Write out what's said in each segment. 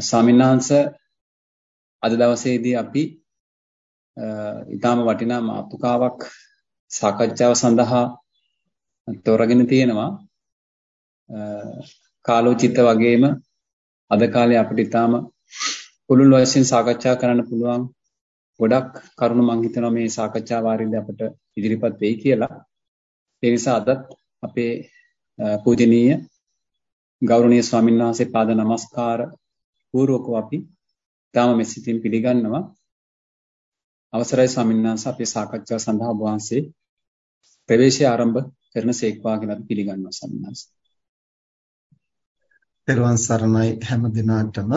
ස්වාමීන් අද දවසේදී අපි ඊටාම වටිනා මාතෘකාවක් සාකච්ඡාව සඳහා තෝරගෙන තියෙනවා කාලෝචිත වගේම අද කාලේ අපිට ඊටාම පුළුල් වශයෙන් සාකච්ඡා කරන්න පුළුවන් ගොඩක් කරුණු මම හිතනවා මේ සාකච්ඡා වාරින්දී අපිට ඉදිරිපත් වෙයි කියලා. ඒ නිසා අදත් අපේ පූජනීය ගෞරවනීය ස්වාමීන් වහන්සේ පාද නමස්කාර පූර්වකව අපි තාම මෙසිතින් පිළිගන්නවා. අවසරයි ස්වාමීන් වහන්සේ අපේ සාකච්ඡාව සඳහා ඔබ වහන්සේ ප්‍රවේශය ආරම්භ කරන සේක්වා කියලා අපි පිළිගන්නවා ස්වාමීන් වහන්සේ. පෙරවන් සරණයි හැම දිනාටම.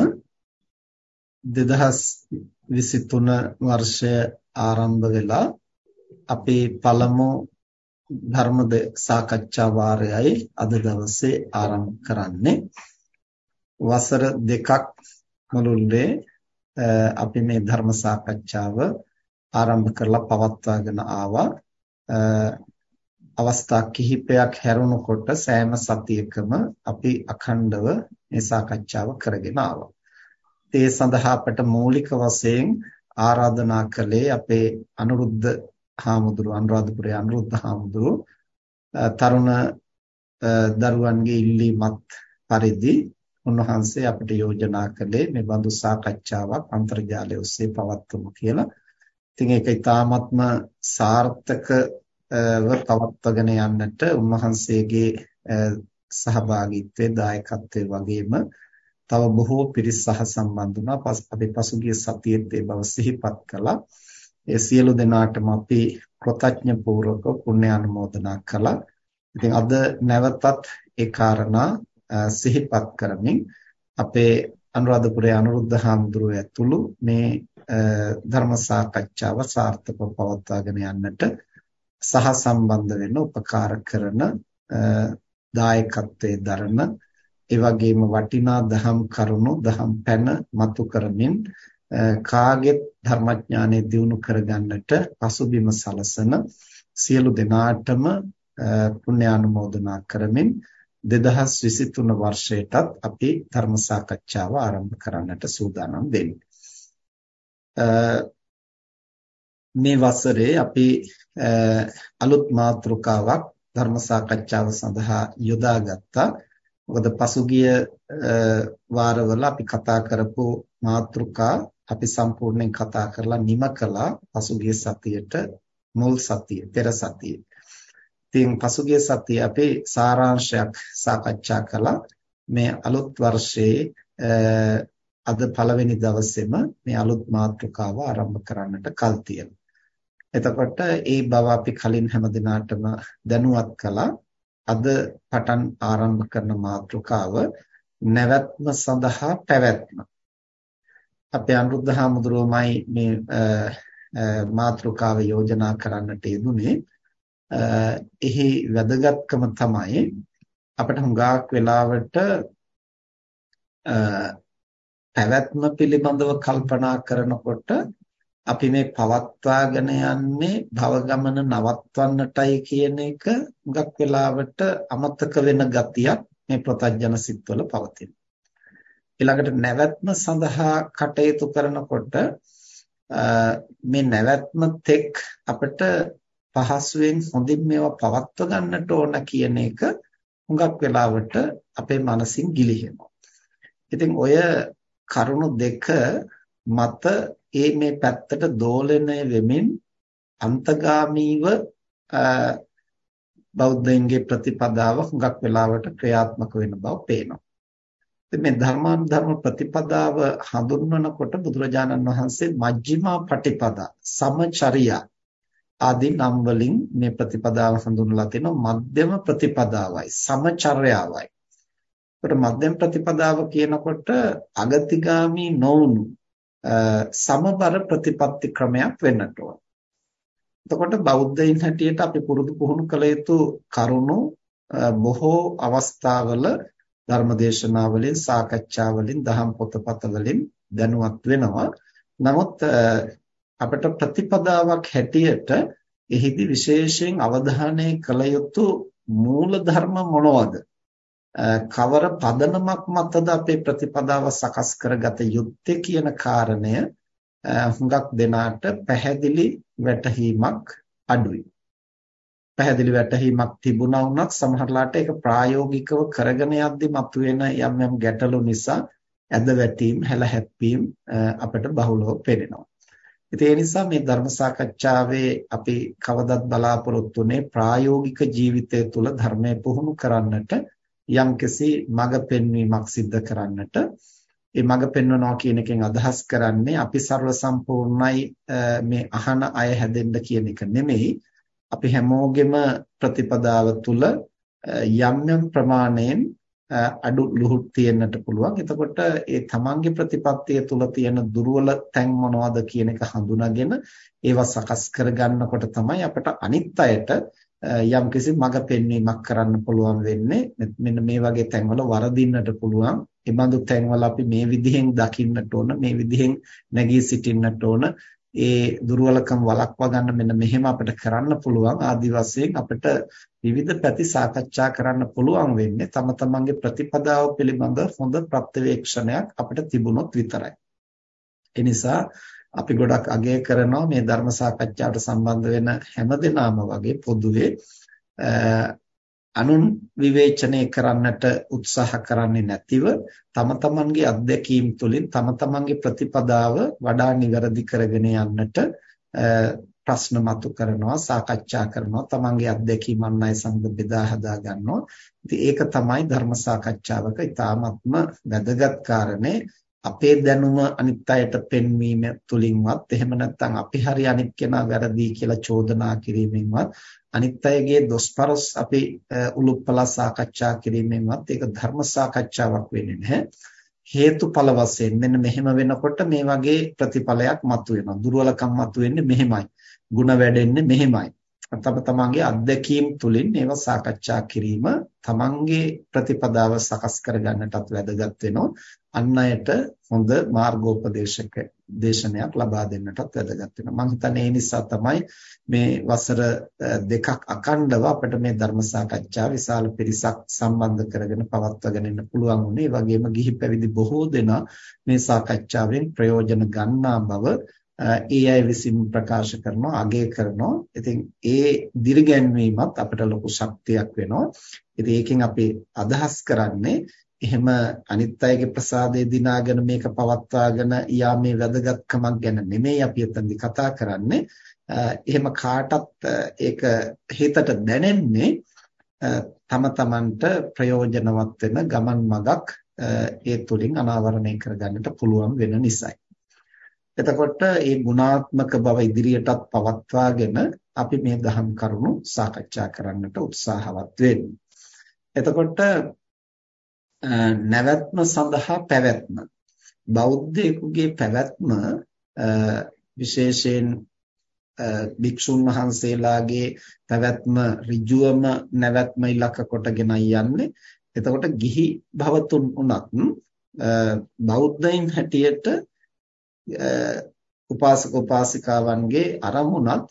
2023 වර්ෂය ආරම්භ වෙලා අපේ පළමු ධර්ම සාකච්ඡා වාරයයි අද දවසේ ආරම්භ කරන්නේ. වසර දෙකක් මුළුල්ලේ අපි මේ ධර්ම සාකච්ඡාව ආරම්භ කරලා පවත්වාගෙන ආවා අවස්ථා කිහිපයක් හැරුණකොට සෑම සතියකම අපි අඛණ්ඩව මේ සාකච්ඡාව කරගෙන ආවා. ඒ සඳහා අපට මූලික වශයෙන් ආරාධනා කළේ අපේ අනුරුද්ධ හාමුදුරුව අනුරාධපුරයේ අනුරුද්ධ හාමුදුරුව තරුණ දරුවන්ගේ ඉල්ලීමත් පරිදි උන්වහන්සේ අපිට යෝජනා කළේ මේ බඳු සාකච්ඡාවක් අන්තර්ජාලය ඔස්සේ පවත්වමු කියලා. ඉතින් ඒක ඊ타ත්ම සාර්ථකව පවත්වාගෙන යන්නට උන්වහන්සේගේ සහභාගීත්වයේ දායකත්වයේ වගේම තව බොහෝ පිරිස් සහ සම්බන්ධ වුණා. අපි පසුගිය සතියේත් ඒ බව සිහිපත් කළා. ඒ සියලු දෙනාටම අපි කෘතඥ පූර්වක පුණ්‍ය අනුමෝදනා කළා. ඉතින් අද නැවතත් ඒ කාරණා සිහිපත් කරමින් අපේ අනුරාධපුරයේ අනුරුද්ධ හාමුදුරුවෝ ඇතුළු මේ ධර්ම සාකච්ඡාව සාර්ථකව පවත්වාගෙන යන්නට සහ සම්බන්ධ වෙන්න උපකාර කරන දායකත්වයේ දරන ඒ වගේම වටිනා දහම් කරුණු දහම් පැන මතු කරමින් කාගෙත් ධර්මඥානෙ දියුණු කරගන්නට පසුබිම සලසන සියලු දෙනාටම පුණ්‍ය ආනුමෝදනා කරමින් 2023 වර්ෂයටත් අපි ධර්ම සාකච්ඡාව ආරම්භ කරන්නට සූදානම් වෙන්නේ. මේ වසරේ අපි අලුත් මාතෘකාවක් ධර්ම සාකච්ඡාව සඳහා යොදාගත්තා. මොකද පසුගිය වාරවල අපි කතා කරපු මාතෘකා අපි සම්පූර්ණයෙන් කතා කරලා නිම කළා පසුගිය සතියේට මුල් සතියේ පෙර සතියේ. ඉතින් පසුගිය සතියේ අපි සාරාංශයක් සාකච්ඡා කළා මේ අලුත් වර්ෂයේ අද පළවෙනි දවසේම මේ අලුත් මාතෘකාව ආරම්භ කරන්නට කල් තියෙනවා. එතකොට ඒ බව අපි කලින් හැම දිනාටම දැනුවත් කළා. අද පටන් ආරම්භ කරන මාතෘකාව නැවැත්ම සඳහා පැවැත්ම. අපේ අනුරුද්ධ හාමුදුරුවෝමයි මේ මාතෘකාව යෝජනා කරන්නට යෙදුනේ. එහි වැදගත්කම තමයි අපිට හුඟක් වෙලාවට පැවැත්ම පිළිබඳව කල්පනා කරනකොට අපි මේ පවත්වාගෙන යන්නේ භව ගමන නවත්වන්නටයි කියන එක හුඟක් වෙලාවට අමතක වෙන ගතියක් මේ ප්‍රතඥන සිත්වල පවතිනවා. ඊළඟට නැවැත්ම සඳහා කටයුතු කරනකොට මේ නැවැත්ම තෙක් අපිට පහසුවෙන් හොඳින් මේවා පවත්ව ගන්නට ඕන කියන එක හුඟක් වෙලාවට අපේ මනසින් ගිලිහෙනවා. ඉතින් ඔය කරුණු දෙක මත ඒ මේ පැත්තට දෝලණය වෙමින් අන්තගාමීව බෞද්ධයන්ගේ ප්‍රතිපදාව හුඟක් වෙලාවට ක්‍රියාත්මක වෙන බව පේනවා. මේ ධර්මානුධර්ම ප්‍රතිපදාව හඳුන්වනකොට බුදුරජාණන් වහන්සේ මජ්ක්‍ධිමා පටිපදා සමචරියා ආදී නම් වලින් මේ ප්‍රතිපදාව හඳුන්වලා තිනවා මධ්‍යම ප්‍රතිපදාවයි සමචර්යාවයි. ඒකට මධ්‍යම ප්‍රතිපදාව කියනකොට අගතිගාමි නොවුණු සමබර ප්‍රතිපත්ති ක්‍රමයක් වෙන්නට ඕන. එතකොට බෞද්ධයින් හැටියට අපි පුරුදු පුහුණු කළ යුතු කරුණු බොහෝ අවස්ථාවල ධර්මදේශනාවලින් සාකච්ඡාවලින් දහම් පොතපත වලින් දැනුවත් වෙනවා. නමුත් අපට ප්‍රතිපදාවක් හැටියට එහිදී විශේෂයෙන් අවධානය කළ යුතු මූල ධර්ම මොනවද කවර පදනමක් මතද අපේ ප්‍රතිපදාව සකස් කරගත යුත්තේ කියන කාරණය හුඟක් දෙනාට පැහැදිලි වැටහීමක් අඩුයි. පැහැදිලි වැටහීමක් තිබුණා වුණත් සමහරලාට ඒක ප්‍රායෝගිකව කරගෙන යද්දි මතුවෙන යම් යම් ගැටලු නිසා ඇද වැටීම් හැල හැප්පීම් අපිට බහුලව පේනවා. ඉතින් ඒ නිසා මේ ධර්ම සාකච්ඡාවේ අපි කවදත් බලාපොරොත්තු වෙන්නේ ප්‍රායෝගික ජීවිතය තුළ ධර්මය පුහුණු කරන්නට යම්කිසි මඟ පෙන්වීමක් සිද්ධ කරන්නට. ඒ මඟ පෙන්වනවා කියන එකෙන් අදහස් කරන්නේ අපි ਸਰව සම්පූර්ණයි මේ අහන අය හැදෙන්න කියන එක නෙමෙයි. අපි හැමෝගෙම ප්‍රතිපදාව තුළ යම් යම් ප්‍රමාණයෙන් අඩු ලුහුත් තියෙන්නට පුළුවන්. එතකොට ඒ තමන්ගේ ප්‍රතිපත්තිය තුළ තියෙන දුර්වල තැන් මොනවද කියන එක හඳුනාගෙන ඒවා සකස් කරගන්නකොට තමයි අපිට අනිත් අයට යම්කිසි මඟ පෙන්වීමක් කරන්න පුළුවන් වෙන්නේ. මෙන්න මේ වගේ තැන්වල වරදින්නට පුළුවන්. ඒ බඳු තැන්වල අපි මේ විදිහෙන් දකින්නට ඕන, මේ විදිහෙන් නැගී සිටින්නට ඕන. ඒ දුර්වලකම් වළක්වා ගන්න මෙන්න මෙහෙම අපිට කරන්න පුළුවන් ආදි වශයෙන් අපිට විවිධ පැති සාකච්ඡා කරන්න පුළුවන් වෙන්නේ තම තමන්ගේ ප්‍රතිපදාව පිළිබඳ හොඳ ප්‍රත්‍යවේක්ෂණයක් අපිට තිබුණොත් විතරයි. ඒ නිසා අපි ගොඩක් අගය කරනවා මේ ධර්ම සාකච්ඡාවට සම්බන්ධ වෙන හැමදෙනාම වගේ පොදුවේ අනුන් විවේචනය කරන්නට උත්සාහ කරන්නේ නැතිව තම තමන්ගේ අත්දැකීම් තුළින් තම තමන්ගේ ප්‍රතිපදාව වඩා නිවැරදි කරගෙන යන්නට ප්‍රශ්න මතු කරනවා සාකච්ඡා කරනවා. තමන්ගේ අත්දැකීම් අන් අය සමග බෙදා හදා ගන්නවා. ඉතින් ඒක තමයි ධර්ම සාකච්ඡාවක ඊ타ත්ම වැදගත් කාරණේ. අපේ දැනුම අනිත් අයට පෙන්වීම තුලින්වත් එහෙම නැත්නම් අපි හරි අනිත් කෙනා වැරදි කියලා චෝදනා කිරීමෙන්වත් අනිත් අයගේ දොස්පරස් අපි උලුප්පලා සාකච්ඡා කිරීමෙන්වත් ඒක ධර්ම සාකච්ඡාවක් වෙන්නේ නැහැ. හේතුඵල වශයෙන් මෙන්න මෙහෙම වෙනකොට මේ වගේ ප්‍රතිඵලයක් මතුවෙනවා. දුර්වලකම් මතුවෙන්නේ මෙහෙමයි. ಗುಣ වැඩෙන්නේ මෙහෙමයි. තම තමන්ගේ අත්දැකීම් තුලින් ඒවා සාකච්ඡා කිරීම තමන්ගේ ප්‍රතිපදාව සකස් කරගන්නටත් වැදගත් වෙනවා. අන් අයට හොඳ මාර්ගෝපදේශක දේශනයක් ලබා දෙන්නටත් වැදගත් වෙනවා. මම හිතන්නේ ඒ නිසා තමයි මේ වසර දෙකක් අකණ්ඩව අපිට මේ ධර්ම සාකච්ඡා විශාල පිරිසක් සම්බන්ධ කරගෙන පවත්වාගෙන යන්න පුළුවන් වුණේ. ඒ වගේම ගිහි පැවිදි බොහෝ දෙනා මේ සාකච්ඡාවෙන් ප්‍රයෝජන ගන්නා බව ඒ අය විසින් ප්‍රකාශ කරනවා අගය කරනවා. ඉතින් ඒ දිරිගැන්වීමත් අපිට ලොකු ශක්තියක් වෙනවා. ඉතින් ඒකෙන් අපි අදහස් කරන්නේ එහෙම අනිත් අයගේ ප්‍රසාදේ දිනාගෙන මේක පවත්වාගෙන යාමේ වැදගත්කමක් ගැන නෙමෙයි අපි එතනදි කතා කරන්නේ. එහෙම කාටත් ඒක හිතට දැනෙන්නේ තම තමන්ට ප්‍රයෝජනවත් වෙන ගමන් මගක් ඒ තුලින් අනාවරණය කරගන්නට පුළුවන් වෙන නිසායි. එතකොට මේ ගුණාත්මක බව ඉදිරියටත් පවත්වාගෙන අපි මේ දහම් කරුණු සාකච්ඡා කරන්නට උත්සාහවත් වෙන්නේ. එතකොට නැවැත්ම සඳහා පැවැත්ම බෞද්ධයෙකුගේ පැවැත්ම විශේෂයෙන් භික්ෂුන් වහන්සේලාගේ පැවැත්ම ඍජුවම නැවැත්ම ඉලක්ක කොටගෙන යන්නේ. එතකොට ගිහි භවතුන් උනත් බෞද්ධයින් හැටියට උපාසක උපාසිකාවන්ගේ අරමුණත්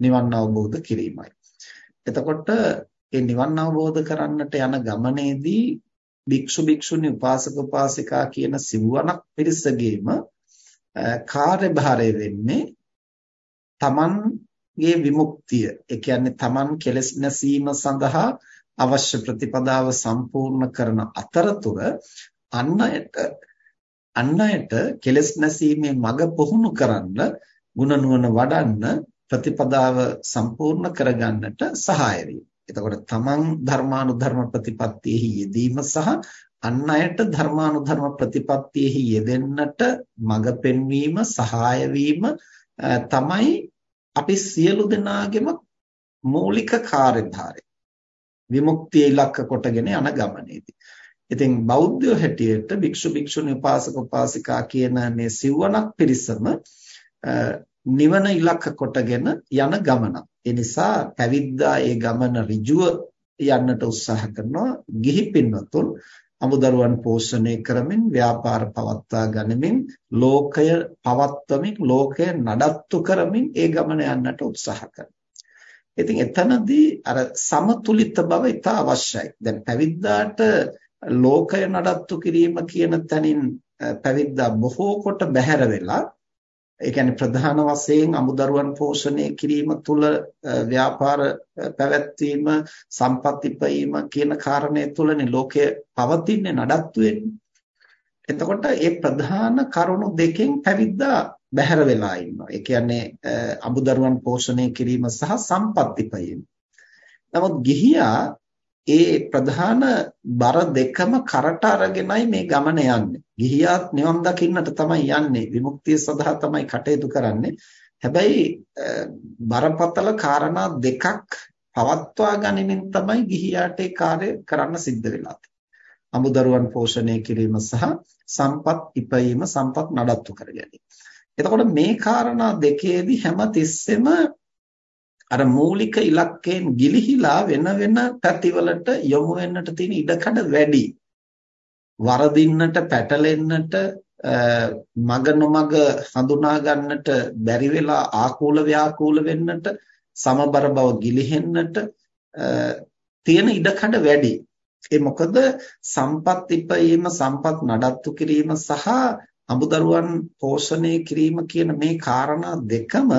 නිවන් අවබෝධ කිරීමයි. එතකොට මේ නිවන් අවබෝධ කරන්නට යන ගමනේදී භික්ෂු භික්ෂුණී උපාසක උපාසිකා කියන සිව්වණක් පිරිසගේම කාර්යභාරය වෙන්නේ තමන්ගේ විමුක්තිය. ඒ කියන්නේ තමන් කෙලෙස් නැසීම සඳහා අවශ්‍ය ප්‍රතිපදාව සම්පූර්ණ කරන අතරතුර අන් අයට අන් අයට කෙලස් නැසීමේ මඟ පුහුණු කරන්න ಗುಣ නුවණ වඩන්න ප්‍රතිපදාව සම්පූර්ණ කරගන්නට සහාය වීම. එතකොට තමන් ධර්මානුධර්ම ප්‍රතිපත්තියෙහි යෙදීම සහ අන් අයට ධර්මානුධර්ම ප්‍රතිපත්තියෙහි යෙදෙන්නට මඟ පෙන්වීම සහාය වීම තමයි අපි සියලු දෙනාගේම මූලික කාර්යභාරය. විමුක්තිය ඉලක්ක කොටගෙන යන ගමනේදී ඉතින් බෞද්ධයෝ හැටියට භික්ෂු භික්ෂුණී උපාසක උපාසිකා කියන මේ සිව්වණක් පිරිසම නිවන ඉලක්ක කොටගෙන යන ගමනක්. ඒ නිසා පැවිද්දා ඒ ගමන ඍජුව යන්නට උත්සාහ කරනවා. ගිහි පින්වතුන් අමුදරුවන් පෝෂණය කරමින් ව්‍යාපාර පවත්වා ගනිමින් ලෝකය පවත්වමින් ලෝකය නඩත්තු කරමින් ඒ ගමන යන්නට උත්සාහ කරනවා. ඉතින් එතනදී අර සමතුලිත බව ඉතා අවශ්‍යයි. දැන් පැවිද්දාට ලෝකය නඩත්තු කිරීම කියන තැනින් පැවිද්දා බොහෝ කොට බැහැර වෙලා ඒ කියන්නේ ප්‍රධාන වශයෙන් අමුදරුවන් පෝෂණය කිරීම තුළ ව්‍යාපාර පැවැත්වීම සම්පත්තිපීම කියන කාරණේ තුළනේ ලෝකය පවතින්නේ නඩත්තු වෙන්නේ. එතකොට මේ ප්‍රධාන කරුණු දෙකෙන් පැවිද්දා බැහැර වෙලා ඉන්නවා. ඒ කියන්නේ අමුදරුවන් පෝෂණය කිරීම සහ සම්පත්තිපීම. නමුත් ගිහියා ඒ ප්‍රධාන බර දෙකම කරට අරගෙනයි මේ ගමන යන්නේ. ගිහියාත් නිවන් දකින්නට තමයි යන්නේ. විමුක්තිය සඳහා තමයි කටයුතු කරන්නේ. හැබැයි බරපතල කාරණා දෙකක් පවත්වා ගැනීමෙන් තමයි ගිහියාට ඒ කාර්ය කරන්න සිද්ධ වෙලා තියෙන්නේ. අමුදරුවන් පෝෂණය කිරීම සහ සම්පත් ඉපයීම සම්පත් නඩත්තු කර ගැනීම. එතකොට මේ කාරණා දෙකේදී හැම තිස්සෙම අර මූලික ඉලක්කයෙන් ගිලිහිලා වෙන වෙන පැතිවලට යොමු වෙන්නට තියෙන ඉඩකඩ වැඩි. වරදින්නට, පැටලෙන්නට, මග නොමග හඳුනා ගන්නට බැරි වෙලා ආකූල ව්‍යාකූල වෙන්නට, සමබර බව ගිලිහෙන්නට තියෙන ඉඩකඩ වැඩි. ඒ මොකද සම්පත් ඉපයීම සම්පත් නඩත්තු කිරීම සහ අමුදරුවන් පෝෂණය කිරීම කියන මේ காரணා දෙකම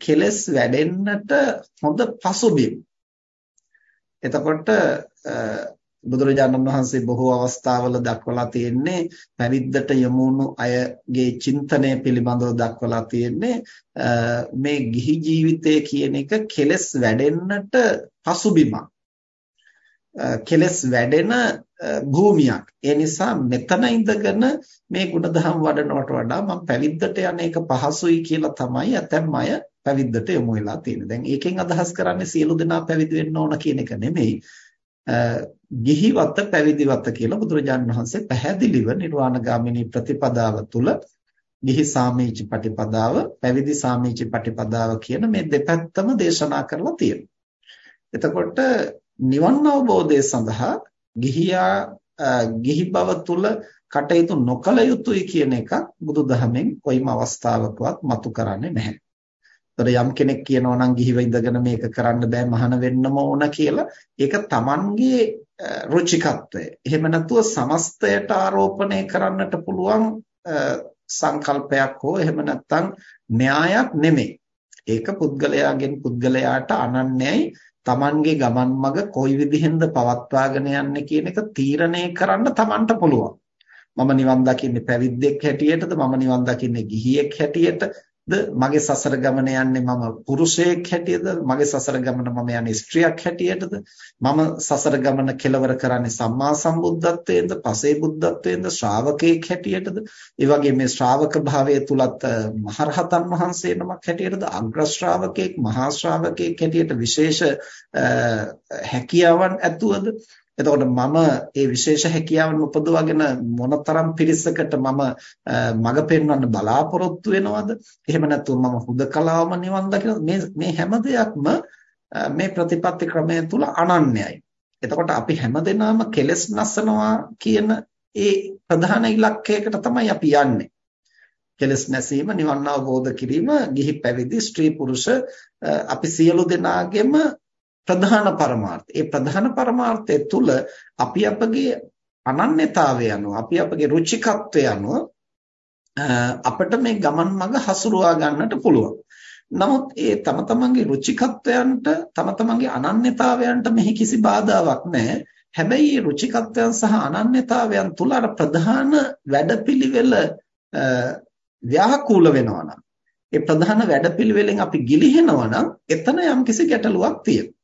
කෙලස් වැඩෙන්නට හොඳ පසුබිම්. එතකොට බුදුරජාණන් වහන්සේ බොහෝ අවස්ථාවල දක්වලා තියෙන්නේ පැවිද්දට යමුණු අයගේ චින්තනය පිළිබඳව දක්වලා තියෙන්නේ මේ ගිහි ජීවිතය කියන එක කෙලස් වැඩෙන්නට පසුබිමක්. කෙලස් වැඩෙන භූමියක්. ඒ නිසා මෙතන ඉඳගෙන මේ ಗುಣධම් වඩනවට වඩා මම පැවිද්දට යන එක පහසුයි කියලා තමයි ඇතැම් අය පැවිද්දට යොමු වෙලා තියෙන්නේ. දැන් ඒකෙන් අදහස් කරන්නේ සියලු දෙනා පැවිදි වෙන්න ඕන කියන එක නෙමෙයි. ගිහිවත පැවිදිවත කියලා බුදුරජාණන් වහන්සේ පැහැදිලිව නිර්වාණගාමිනී ප්‍රතිපදාව තුල ගිහි සාමීචි පටිපදාව පැවිදි සාමීචි පටිපදාව කියන මේ දෙපැත්තම දේශනා කරලා තියෙනවා. එතකොට නිවන් අවබෝධය සඳහා ගිහියා ගිහි බව තුල කටයුතු නොකළ යුතුයි කියන එක බුදුදහමෙන් කොයිම අවස්ථාවකවත් මතු කරන්නේ නැහැ. ඒතර යම් කෙනෙක් කියනවා නම් ගිහිව ඉඳගෙන මේක කරන්න බෑ මහාන වෙන්නම ඕන කියලා ඒක Tamanගේ රුචිකත්වය. එහෙම නැතුව සමස්තයට ආරෝපණය කරන්නට පුළුවන් සංකල්පයක් හෝ එහෙම නැත්නම් න්‍යායක් නෙමෙයි. ඒක පුද්ගලයාගෙන් පුද්ගලයාට අනන්‍යයි Tamanගේ ගමන් මඟ කොයි විදිහෙන්ද පවත්වාගෙන යන්නේ කියන එක තීරණය කරන්න Tamanට පුළුවන්. මම නිවන් දකින්නේ පැවිද්දෙක් හැටියටද මම නිවන් දකින්නේ ගිහියෙක් හැටියටද මගේ සසර ගමන යන්නේ මම පුරුෂයෙක් හැටියටද මගේ සසර ගමන මම යන්නේ ස්ත්‍රියක් හැටියටද? මම සසර ගමන කෙලවර කරන්නේ සම්මා සම්බුද්ධත්වයෙන්ද? පසේ බුද්ධත්වයෙන්ද? ශ්‍රාවකයෙක් හැටියටද? ඒ වගේ මේ ශ්‍රාවක භාවයේ තුලත් මහරහතන් වහන්සේ නමක් හැටියටද? අග්‍ර ශ්‍රාවකයෙක් මහා ශ්‍රාවකයෙක් හැටියට විශේෂ හැකියාවන් ඇතුවද? එතකොට මම මේ විශේෂ හැකියාවන් උපදවාගෙන මොනතරම් පිරිසකට මම මඟ පෙන්වන්න බලාපොරොත්තු වෙනවද? එහෙම නැත්නම් මම හුදකලාවම නිවන් දකින මේ මේ හැම දෙයක්ම මේ ප්‍රතිපත්ති ක්‍රමය තුල අනන්‍යයි. එතකොට අපි හැමදෙනාම කෙලස් නසනවා කියන ඒ ප්‍රධාන ඉලක්කයකට තමයි අපි යන්නේ. කෙලස් නැසීම නිවන් අවබෝධ කිරීම ගිහි පැවිදි ස්ත්‍රී පුරුෂ අපි සියලු දෙනාගේම ප්‍රධාන පරමාර්ථය. ඒ ප්‍රධාන පරමාර්ථය තුල අපි අපගේ අනන්‍යතාවය අනුව අපි අපගේ රුචිකත්වය අනුව අපිට මේ ගමන් මඟ හසුරුවා ගන්නට පුළුවන්. නමුත් ඒ තම තමන්ගේ රුචිකත්වයන්ට තම තමන්ගේ අනන්‍යතාවයන්ට මෙහි කිසි බාධාවක් නැහැ. හැබැයි මේ රුචිකත්වයන් සහ අනන්‍යතාවයන් තුල අර ප්‍රධාන වැඩපිළිවෙල ව්‍යාකූල වෙනවා නම් ඒ ප්‍රධාන වැඩපිළිවෙලෙන් අපි ගිලිහෙනවා නම් එතන යම්කිසි ගැටලුවක් තියෙනවා.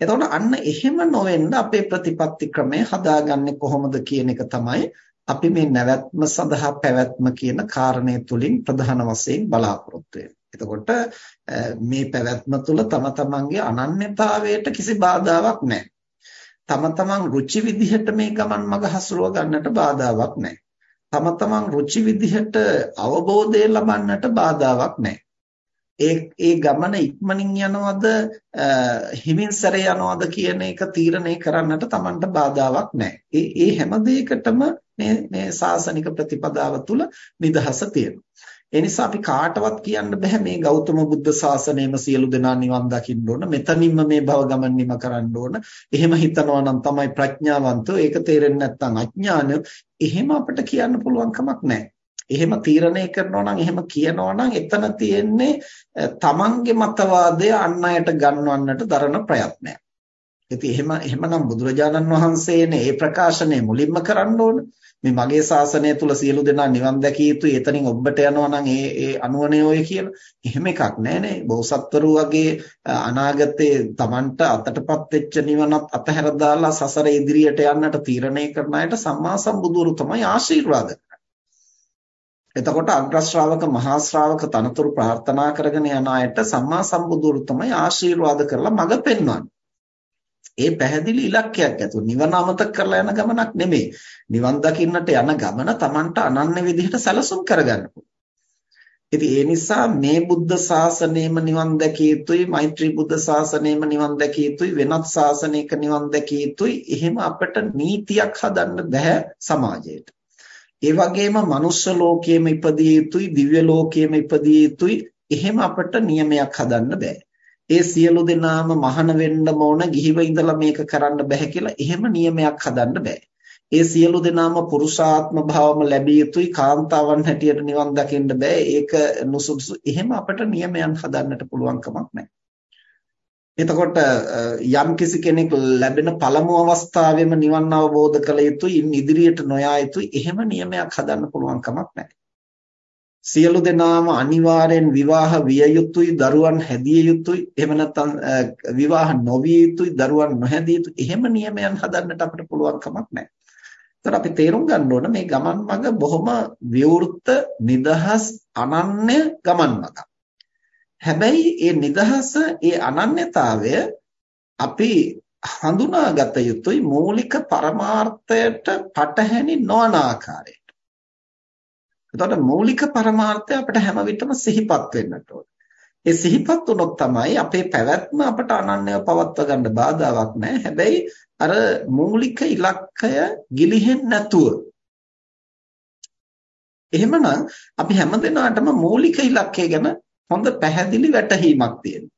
එතකොට අන්න එහෙම නොවෙන්න අපේ ප්‍රතිපත්ති ක්‍රමය හදාගන්නේ කොහොමද කියන එක තමයි අපි මේ නැවැත්ම සඳහා පැවැත්ම කියන කාරණය තුලින් ප්‍රධාන වශයෙන් බලාපොරොත්තු එතකොට මේ පැවැත්ම තුළ තම තමන්ගේ අනන්‍යතාවයට කිසි බාධාවක් නැහැ. තම තමන් රුචි විදිහට මේ ගමන් මඟ හසුරුව ගන්නට බාධාවක් නැහැ. තම තමන් රුචි විදිහට අවබෝධය ලබන්නට බාධාවක් නැහැ. ඒ ඒ ගමන ඉක්මනින් යනවද හිමින් සැරේ යනවද කියන එක තීරණය කරන්නට Tamanට බාධාවක් නැහැ. ඒ ඒ හැම දෙයකටම මේ මේ සාසනික ප්‍රතිපදාව තුළ නිදහස තියෙනවා. ඒ නිසා අපි කාටවත් කියන්න බෑ මේ ගෞතම බුද්ධ ශාසනයම සියලු දෙනා නිවන් දකින්න ඕන. මෙතනින්ම මේ භව ගමන නිම කරන්න ඕන. එහෙම හිතනවා නම් තමයි ප්‍රඥාවන්තෝ. ඒක තේරෙන්නේ නැත්නම් අඥාන. එහෙම අපිට කියන්න පුළුවන් කමක් නැහැ. එහෙම තීරණය කරනවා නම් එහෙම කියනවා නම් එතන තියෙන්නේ තමන්ගේ මතවාදය අන් අයට ගන්වන්නට දරන ප්‍රයත්නයක්. ඉතින් එහෙම එහෙමනම් බුදුරජාණන් වහන්සේනේ මේ ප්‍රකාශනය මුලින්ම කරන්න ඕන. මේ මගේ ශාසනය තුල සියලු දෙනා නිවන් දැකිය යුතුයි. එතනින් ඔබට යනවා නම් ඒ ඒ අනුවනේ ඔය කියලා. එහෙම එකක් නෑනේ. බෝසත්වරු වගේ අනාගතේ Tamanට අතටපත් වෙච්ච නිවනත් අතහැර දාලා සසර ඉදිරියට යන්නට තීරණය කරන අයට සම්මා සම්බුදුරු තමයි ආශිර්වාද එතකොට අග්‍ර ශ්‍රාවක මහා ශ්‍රාවක තනතුරු ප්‍රාර්ථනා කරගෙන යන අයට සම්මා සම්බුදුරු තමයි ආශිර්වාද කරලා මඟ පෙන්වන්නේ. ඒ පැහැදිලි ඉලක්කයක් ඇතුව නිවන අමතක කරලා යන ගමනක් නෙමෙයි. නිවන් දකින්නට යන ගමන Tamanට අනන්‍ය විදිහට සැලසුම් කරගන්න ඉතින් ඒ නිසා මේ බුද්ධ ශාසනයම නිවන් දැකිය යුතුයි මෛත්‍රී බුද්ධ ශාසනයම නිවන් දැකිය යුතුයි වෙනත් ශාසනයක නිවන් දැකිය යුතුයි එහෙම අපිට නීතියක් හදන්න බෑ සමාජයට ඒ වගේම මනුෂ්‍ය ලෝකයේම ඉපදිය යුතුයි දිව්‍ය ලෝකයේම ඉපදිය යුතුයි එහෙම අපිට නියමයක් හදන්න බෑ ඒ සියලු දෙනාම මහාන වෙන්න ඕන ගිහිව ඉඳලා මේක කරන්න බෑ කියලා එහෙම නියමයක් හදන්න බෑ. ඒ සියලු දෙනාම පුරුෂාත්ම භාවම ලැබිය යුතුයි කාන්තාවන් හැටියට නිවන් දකින්න බෑ. ඒක නුසුදුසු. එහෙම අපිට නියමයන් හදන්නට පුළුවන් කමක් නැහැ. එතකොට යම් කිසි කෙනෙක් ලැබෙන පළමු අවස්ථාවේම නිවන් අවබෝධ කළ යුතුයි ඉන් ඉදිරියට නොයා යුතුයි එහෙම නියමයක් හදන්න පුළුවන් කමක් නැහැ. සියලු දෙනාම අනිවාර්යෙන් විවාහ විය යුතුයි දරුවන් හැදිය යුතුයි එහෙම නැත්නම් විවාහ නොවිය යුතුයි දරුවන් නොහැදිය යුතුයි එහෙම නියමයන් හදන්නට අපිට පුළුවන් කමක් නැහැ. ඒතර අපි තේරුම් ගන්න ඕන මේ ගමන් මඟ බොහොම විවෘත නිදහස් අනන්‍ය ගමන් මඟක්. හැබැයි මේ නිදහස ඒ අනන්‍යතාවය අපි හඳුනාගත යුතුයි මූලික පරමාර්ථයට පටහැනි නොවන ආකාරයට. එතකොට මූලික පරමාර්ථය අපිට හැම විටම සිහිපත් වෙන්නට ඕන. ඒ සිහිපත් වුණොත් තමයි අපේ පැවැත්ම අපට අනන්‍යව පවත්වා ගන්න බාධාවක් නැහැ. හැබැයි අර මූලික ඉලක්කය ගිලිහෙන්නේ නැතුව. එහෙමනම් අපි හැමදෙනාටම මූලික ඉලක්කය ගැන හොඳ පැහැදිලි වැටහීමක් තියෙනවා.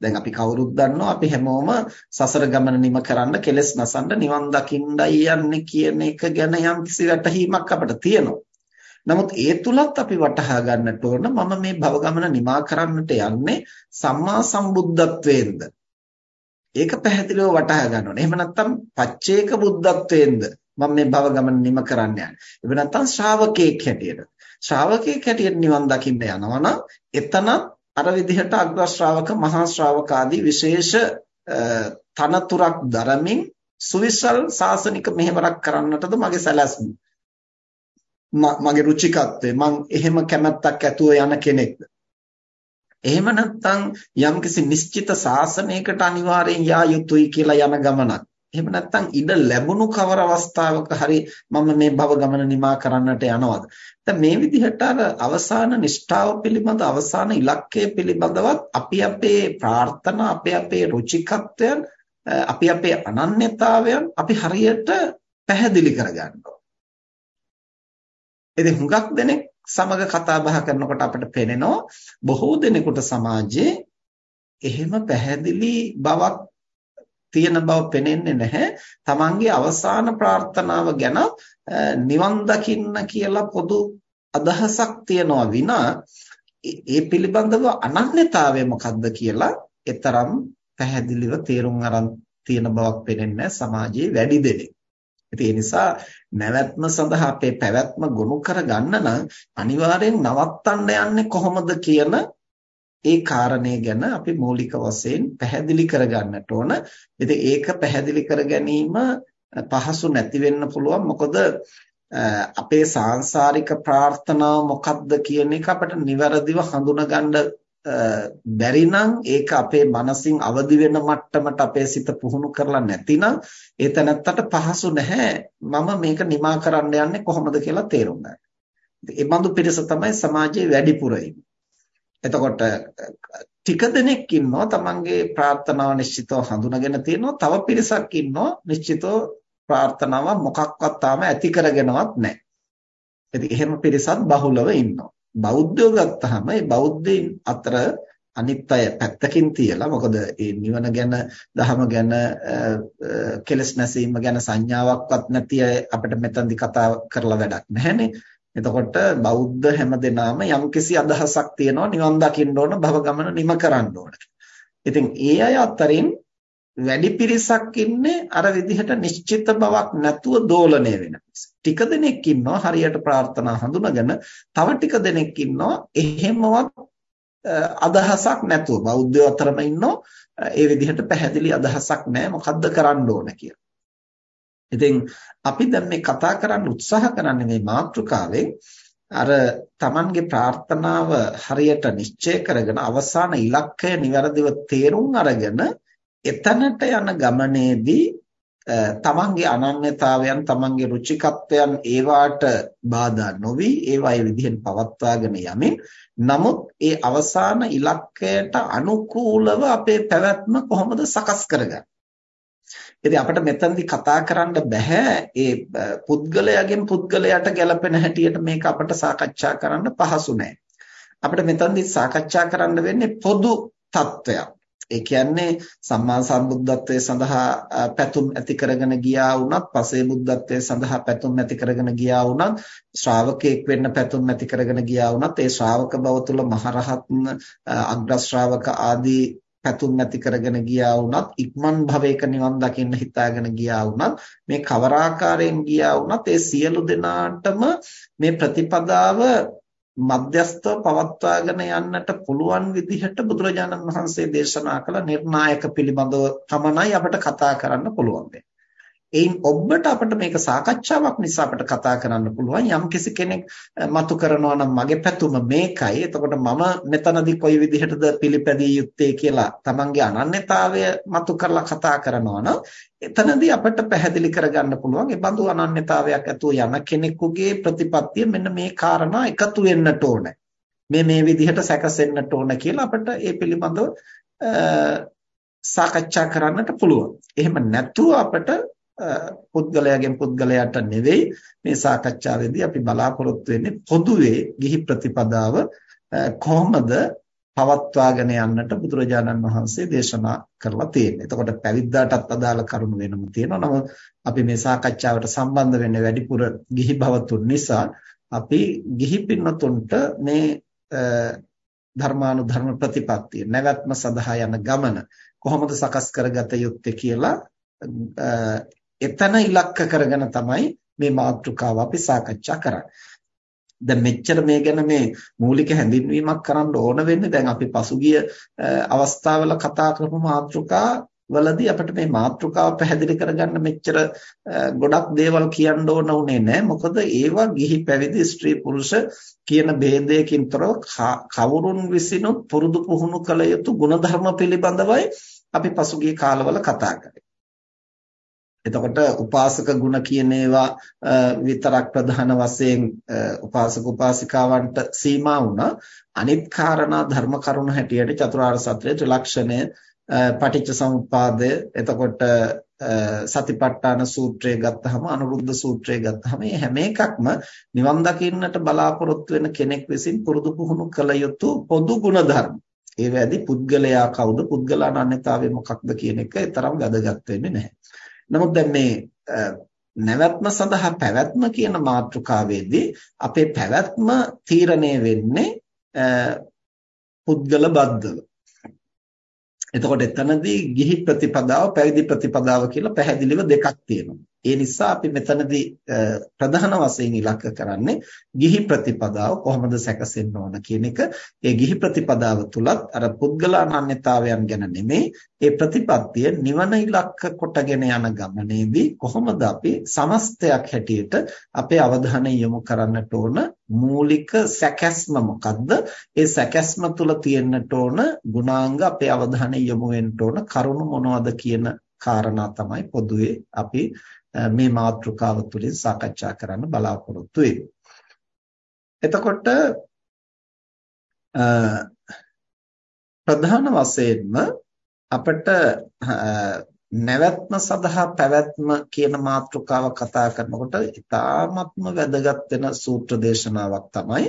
දැන් අපි කවුරුත් දන්නවා අපි හැමෝම සසර ගමන නිම කරන්න කෙලස් නසන්න නිවන් දකින්නයි යන්නේ කියන එක ගැන යම්කිසි වැටහීමක් අපිට තියෙනවා. නමුත් ඒ තුලත් අපි වටහා ගන්නට ඕන මම මේ භව ගමන නිමා කරන්නට යන්නේ සම්මා සම්බුද්ධත්වයෙන්ද ඒක පැහැදිලිව වටහා ගන්න ඕනේ. එහෙම නැත්නම් පච්චේක බුද්ධත්වයෙන්ද මම මේ භව ගමන නිම කරන්න යන්නේ. එහෙම නැත්නම් ශ්‍රාවකෙක් හැටියට. ශ්‍රාවකෙක් හැටියට නිවන් දකින්න යනවා නම් එතන අර විදිහට අග්‍ර ශ්‍රාවක මහා ශ්‍රාවක ආදී විශේෂ තනතුරක් දරමින් සුවිසල් සාසනික මෙහෙවරක් කරන්නටද මගේ සැලැස්ම. මගේ රුචිකත්වය මං එහෙම කැමැත්තක් ඇතුව යන කෙනෙක්ද එහෙම නැත්නම් යම්කිසි නිශ්චිත සාසනයකට අනිවාර්යෙන් යා යුතුයි කියලා යන ගමනක් එහෙම නැත්නම් ඉඩ ලැබුණු කවර අවස්ථාවක හරි මම මේ භව ගමන නිමා කරන්නට යනවද? දැන් මේ විදිහට අර අවසාන නිෂ්ඨාව පිළිබඳ අවසාන ඉලක්කය පිළිබඳවත් අපි අපේ ප්‍රාර්ථනා අපි අපේ රුචිකත්වයන් අපි අපේ අනන්‍යතාවයන් අපි හරියට පැහැදිලි කරගන්න ඉතින් හුඟක් දෙනෙක් සමග කතා බහ කරනකොට අපිට පේනවා බොහෝ දෙනෙකුට සමාජයේ එහෙම පැහැදිලි බවක් තියෙන බව පේන්නේ නැහැ. Tamange අවසාන ප්‍රාර්ථනාව ගැන නිවන් දකින්න කියලා පොදු අදහසක් තියනවා විනා ඒ පිළිබඳව අනන්‍යතාවය මොකක්ද කියලා එතරම් පැහැදිලිව තේරුම් අරන් තියෙන බවක් පේන්නේ සමාජයේ වැඩි දෙනෙක්. ඉතින් ඒ නිසා නැවැත්ම සඳහා අපේ පැවැත්ම ගොනු කරගන්න නම් අනිවාර්යෙන් නවත්තන්න යන්නේ කොහොමද කියන ඒ කාරණේ ගැන අපි මූලික වශයෙන් පැහැදිලි කරගන්නට ඕන. ඉතින් ඒක පැහැදිලි කර ගැනීම පහසු නැති වෙන්න පුළුවන්. මොකද අපේ සාංශාරික ප්‍රාර්ථනාව මොකක්ද කියන එක අපිට નિවරදිව හඳුනගන්න බැරි නම් ඒක අපේ මනසින් අවදි වෙන මට්ටමට අපේ සිත පුහුණු කරලා නැතිනම් ඒ තැනත්තට පහසු නැහැ මම මේක නිමා කරන්න යන්නේ කොහොමද කියලා තේරුම් ගන්න. ඒ බඳු පිරිස තමයි සමාජයේ වැඩිපුර එතකොට ටික දෙනෙක් ඉන්නවා තමන්ගේ ප්‍රාර්ථනාව නිශ්චිතව හඳුනාගෙන තියෙනවා තව පිරිසක් ඉන්නවා නිශ්චිතව ප්‍රාර්ථනාව මොකක්වත් තාම ඇති කරගෙනවත් නැහැ. ඉතින් එහෙම පිරිසක් බහුලව ඉන්නවා. බෞද්ධයෝ ගත්තාම ඒ බෞද්ධයින් අතර අනිත් අය පැත්තකින් තියලා මොකද මේ නිවන ගැන දහම ගැන කෙලස් නැසීම ගැන සංඥාවක්වත් නැති අය අපිට මෙතනදි කතා කරලා වැඩක් නැහැනේ. එතකොට බෞද්ධ හැමදෙනාම යම්කිසි අදහසක් තියෙනවා නිවන් දකින්න ඕන භව ගමන නිම කරන්න ඕන. ඉතින් ඒ අය අතරින් වැඩි පිරිසක් ඉන්නේ අර විදිහට නිශ්චිත බවක් නැතුව දෝලණය වෙන ටික දෙනෙක් ඉන්නවා හරියට ප්‍රාර්ථනා හඳුනගෙන තව ටික දෙනෙක් ඉන්නවා එහෙමවත් අදහසක් නැතුව බෞද්ධයෝ අතරම ඉන්නෝ ඒ විදිහට පැහැදිලි අදහසක් නැහැ මොකද්ද කරන්න ඕන කියලා. ඉතින් අපි දැන් මේ කතා කරන්න උත්සාහ කරන්නේ මේ මාතෘකාවෙන් අර Tamanගේ ප්‍රාර්ථනාව හරියට නිශ්චය කරගෙන අවසාන ඉලක්කය નિවරදිව තේරුම් අරගෙන එතනට යන ගමනේදී තමන්ගේ අනන්‍යතාවයන් තමන්ගේ රුචිකත්වයන් ඒවාට බාධා නොවි ඒවායේ විදිහෙන් පවත්වාගෙන යමින් නමුත් ඒ අවසාන ඉලක්කයට අනුකූලව අපේ පැවැත්ම කොහොමද සකස් කරගන්නේ? ඉතින් අපිට මෙතනදී කතා කරන්න බෑ. ඒ පුද්ගලයාගෙන් පුද්ගලයාට ගැළපෙන හැටියට මේක අපිට සාකච්ඡා කරන්න පහසු නෑ. අපිට මෙතනදී සාකච්ඡා කරන්න වෙන්නේ පොදු තත්වයක්. ඒ කියන්නේ සම්මා සම්බුද්ධත්වයේ සඳහා පැතුම් ඇති කරගෙන ගියා වුණත්, පසේ බුද්ධත්වයේ සඳහා පැතුම් ඇති කරගෙන ගියා වුණත්, ශ්‍රාවකෙක් වෙන්න පැතුම් ඇති කරගෙන ගියා වුණත්, ඒ ශ්‍රාවක බව තුළ මහරහත් අග්‍ර ශ්‍රාවක ආදී පැතුම් ඇති කරගෙන ගියා වුණත් ඉක්මන් භවයක නිවන් දකින්න හිතාගෙන ගියා වුණත් මේ කවර ආකාරයෙන් ගියා වුණත් ඒ සියලු දෙනාටම මේ ප්‍රතිපදාව මධ්‍යස්තව පවත්වාගෙන යන්නට පුළුවන් විදිහට බුදුරජාණන් වහන්සේ දේශනා කළ නිර්ණායක පිළිබඳව තමයි අපිට කතා කරන්න පුළුවන් එයින් ඔබට අපිට මේක සාකච්ඡාවක් නිසා අපිට කතා කරන්න පුළුවන්. යම් කෙනෙක් මතු කරනවා නම් මගේ පැතුම මේකයි. එතකොට මම මෙතනදී කොයි විදිහටද පිළිපැදිය යුත්තේ කියලා තමන්ගේ අනන්‍යතාවය මතු කරලා කතා කරනවා නම් එතනදී අපිට පැහැදිලි කරගන්න පුළුවන්. ඒ බඳු අනන්‍යතාවයක් ඇතුව යන කෙනෙකුගේ ප්‍රතිපත්තිය මෙන්න මේ කාරණා එකතු වෙන්නට ඕනේ. මේ මේ විදිහට සැකසෙන්නට ඕන කියලා අපිට ඒ පිළිබඳව සාකච්ඡා කරන්නට පුළුවන්. එහෙම නැතුව අපිට පුද්ගලයාගෙන් පුද්ගලයාට නෙවෙයි මේ සාකච්ඡාවේදී අපි බලාපොරොත්තු වෙන්නේ පොදුවේ ගිහි ප්‍රතිපදාව කොහොමද පවත්වාගෙන යන්නට බුදුරජාණන් වහන්සේ දේශනා කරලා තියෙන්නේ. එතකොට පැවිද්දාටත් අදාළ කරුණු වෙනම තියෙනවා. නමුත් අපි මේ සාකච්ඡාවට සම්බන්ධ වෙන්නේ වැඩිපුර ගිහි භවතුන් නිසා අපි ගිහි පින්නතුන්ට මේ ධර්මානුධර්ම ප්‍රතිපත්තිය නැවැත්ම සඳහා යන ගමන කොහොමද සකස් කරගත යුත්තේ කියලා එතන ඉලක්ක කරගෙන තමයි මේ මාතෘකාව අපි සාකච්ඡා කරන්නේ. දැන් මෙච්චර මේ ගැන මේ මූලික හැඳින්වීමක් කරන්න ඕන වෙන්නේ දැන් අපි පසුගිය අවස්ථාවල කතා කරපු මාතෘකා වලදී අපිට මේ මාතෘකාව පැහැදිලි කරගන්න මෙච්චර ගොඩක් දේවල් කියන්න ඕන උනේ නැහැ මොකද ඒවා ගිහි පැවිදි ස්ත්‍රී පුරුෂ කියන ભેදයකින් තොරව කවුරුන් විසිනුත් පුරුදු පුහුණු කළ යුතු ගුණධර්ම පිළිබඳවයි අපි පසුගිය කාලවල කතා කරේ එතකොට උපාසක ගුණ කියන ඒවා විතරක් ප්‍රධාන වශයෙන් උපාසක උපාසිකාවන්ට සීමා වුණා අනිත් කාරණා ධර්ම කරුණ හැටියට චතුරාර්ය සත්‍ය ත්‍රිලක්ෂණය පටිච්ච සමුප්පාදය එතකොට සතිපට්ඨාන සූත්‍රය ගත්තහම අනුරුද්ධ සූත්‍රය ගත්තහම මේ හැම එකක්ම නිවන් දකින්නට බලාපොරොත්තු වෙන කෙනෙක් විසින් පුරුදු පුහුණු කළ යුතු පොදු ගුණ ධර්ම. ඒ වැඩි පුද්ගලයා කවුද පුද්ගලානන්‍යතාවය මොකක්ද කියන එක තරම් වැදගත් වෙන්නේ නැහැ. නමුත් දැන් මේ නැවැත්ම සඳහා පැවැත්ම කියන මාතෘකාවේදී අපේ පැවැත්ම තීරණය වෙන්නේ පුද්ගල බද්ධව. එතකොට එතනදී ගිහි ප්‍රතිපදාව පැවිදි ප්‍රතිපදාව කියලා පැහැදිලිව දෙකක් තියෙනවා. ඒ නිසා අපි මෙතනදී ප්‍රධාන වශයෙන් ඉලක්ක කරන්නේ ගිහි ප්‍රතිපදාව කොහොමද සැකසෙන්න ඕන කියන එක. ඒ ගිහි ප්‍රතිපදාව තුලත් අර පුද්ගලානන්‍යතාවයන් ගැන නෙමෙයි ඒ ප්‍රතිපත්තිය නිවන ඉලක්ක කොටගෙන යන ගමනේදී කොහොමද අපි සමස්තයක් හැටියට අපේ අවධානය යොමු කරන්නට ඕන මූලික සැකැස්ම මොකද්ද? ඒ සැකැස්ම තුල තියෙන්නට ඕන ගුණාංග අපේ අවධානය යොමු වෙන්න ඕන කරුණු මොනවද කියන කාරණා තමයි පොදුවේ අපි මේ මාතෘකාව තුළින් සාකච්ඡා කරන්න බලාපොරොත්තු වෙන්නේ. එතකොට ප්‍රධාන වශයෙන්ම අපිට නැවැත්ම සඳහා පැවැත්ම කියන මාතෘකාව කතා කරනකොට ඉතාමත්ම වැදගත් වෙන සූත්‍ර දේශනාවක් තමයි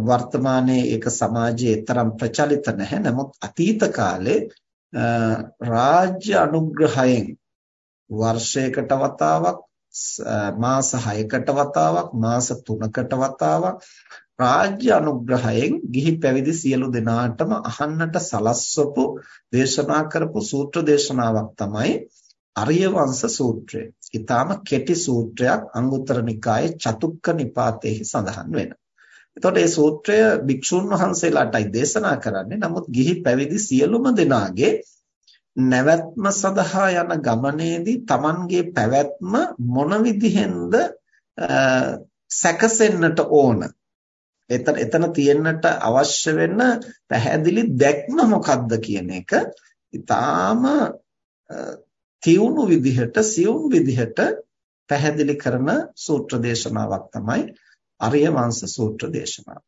වර්තමානයේ ඒක සමාජයේ තරම් ප්‍රචලිත නැහැ. නමුත් අතීත කාලේ රාජ්‍ය අනුග්‍රහයෙන් වර්ෂයකට වතාවක් මාස 6කට වතාවක් මාස 3කට වතාවක් රාජ්‍ය අනුග්‍රහයෙන් ගිහි පැවිදි සියලු දෙනාටම අහන්නට සලස්වපු දේශනා කරපු සූත්‍ර දේශනාවක් තමයි අරිය වංශ සූත්‍රය. ඊටාම කෙටි සූත්‍රයක් අංගුත්තර නිකායේ චතුක්ක නිපාතේහි සඳහන් වෙනවා. එතකොට මේ සූත්‍රය භික්ෂුන් වහන්සේලාටයි දේශනා කරන්නේ. නමුත් ගිහි පැවිදි සියලුම දෙනාගේ නැවැත්ම සඳහා යන ගමනේදී Tamanගේ පැවැත්ම මොන විදිහෙන්ද සැකසෙන්නට ඕන එතන එතන තියෙන්නට අවශ්‍ය වෙන පැහැදිලි දැක්ම මොකක්ද කියන එක ඊටාම තියුණු විදිහට සියුම් විදිහට පැහැදිලි කරන සූත්‍ර දේශනාවක් තමයි අරිය වංශ සූත්‍ර දේශනාව.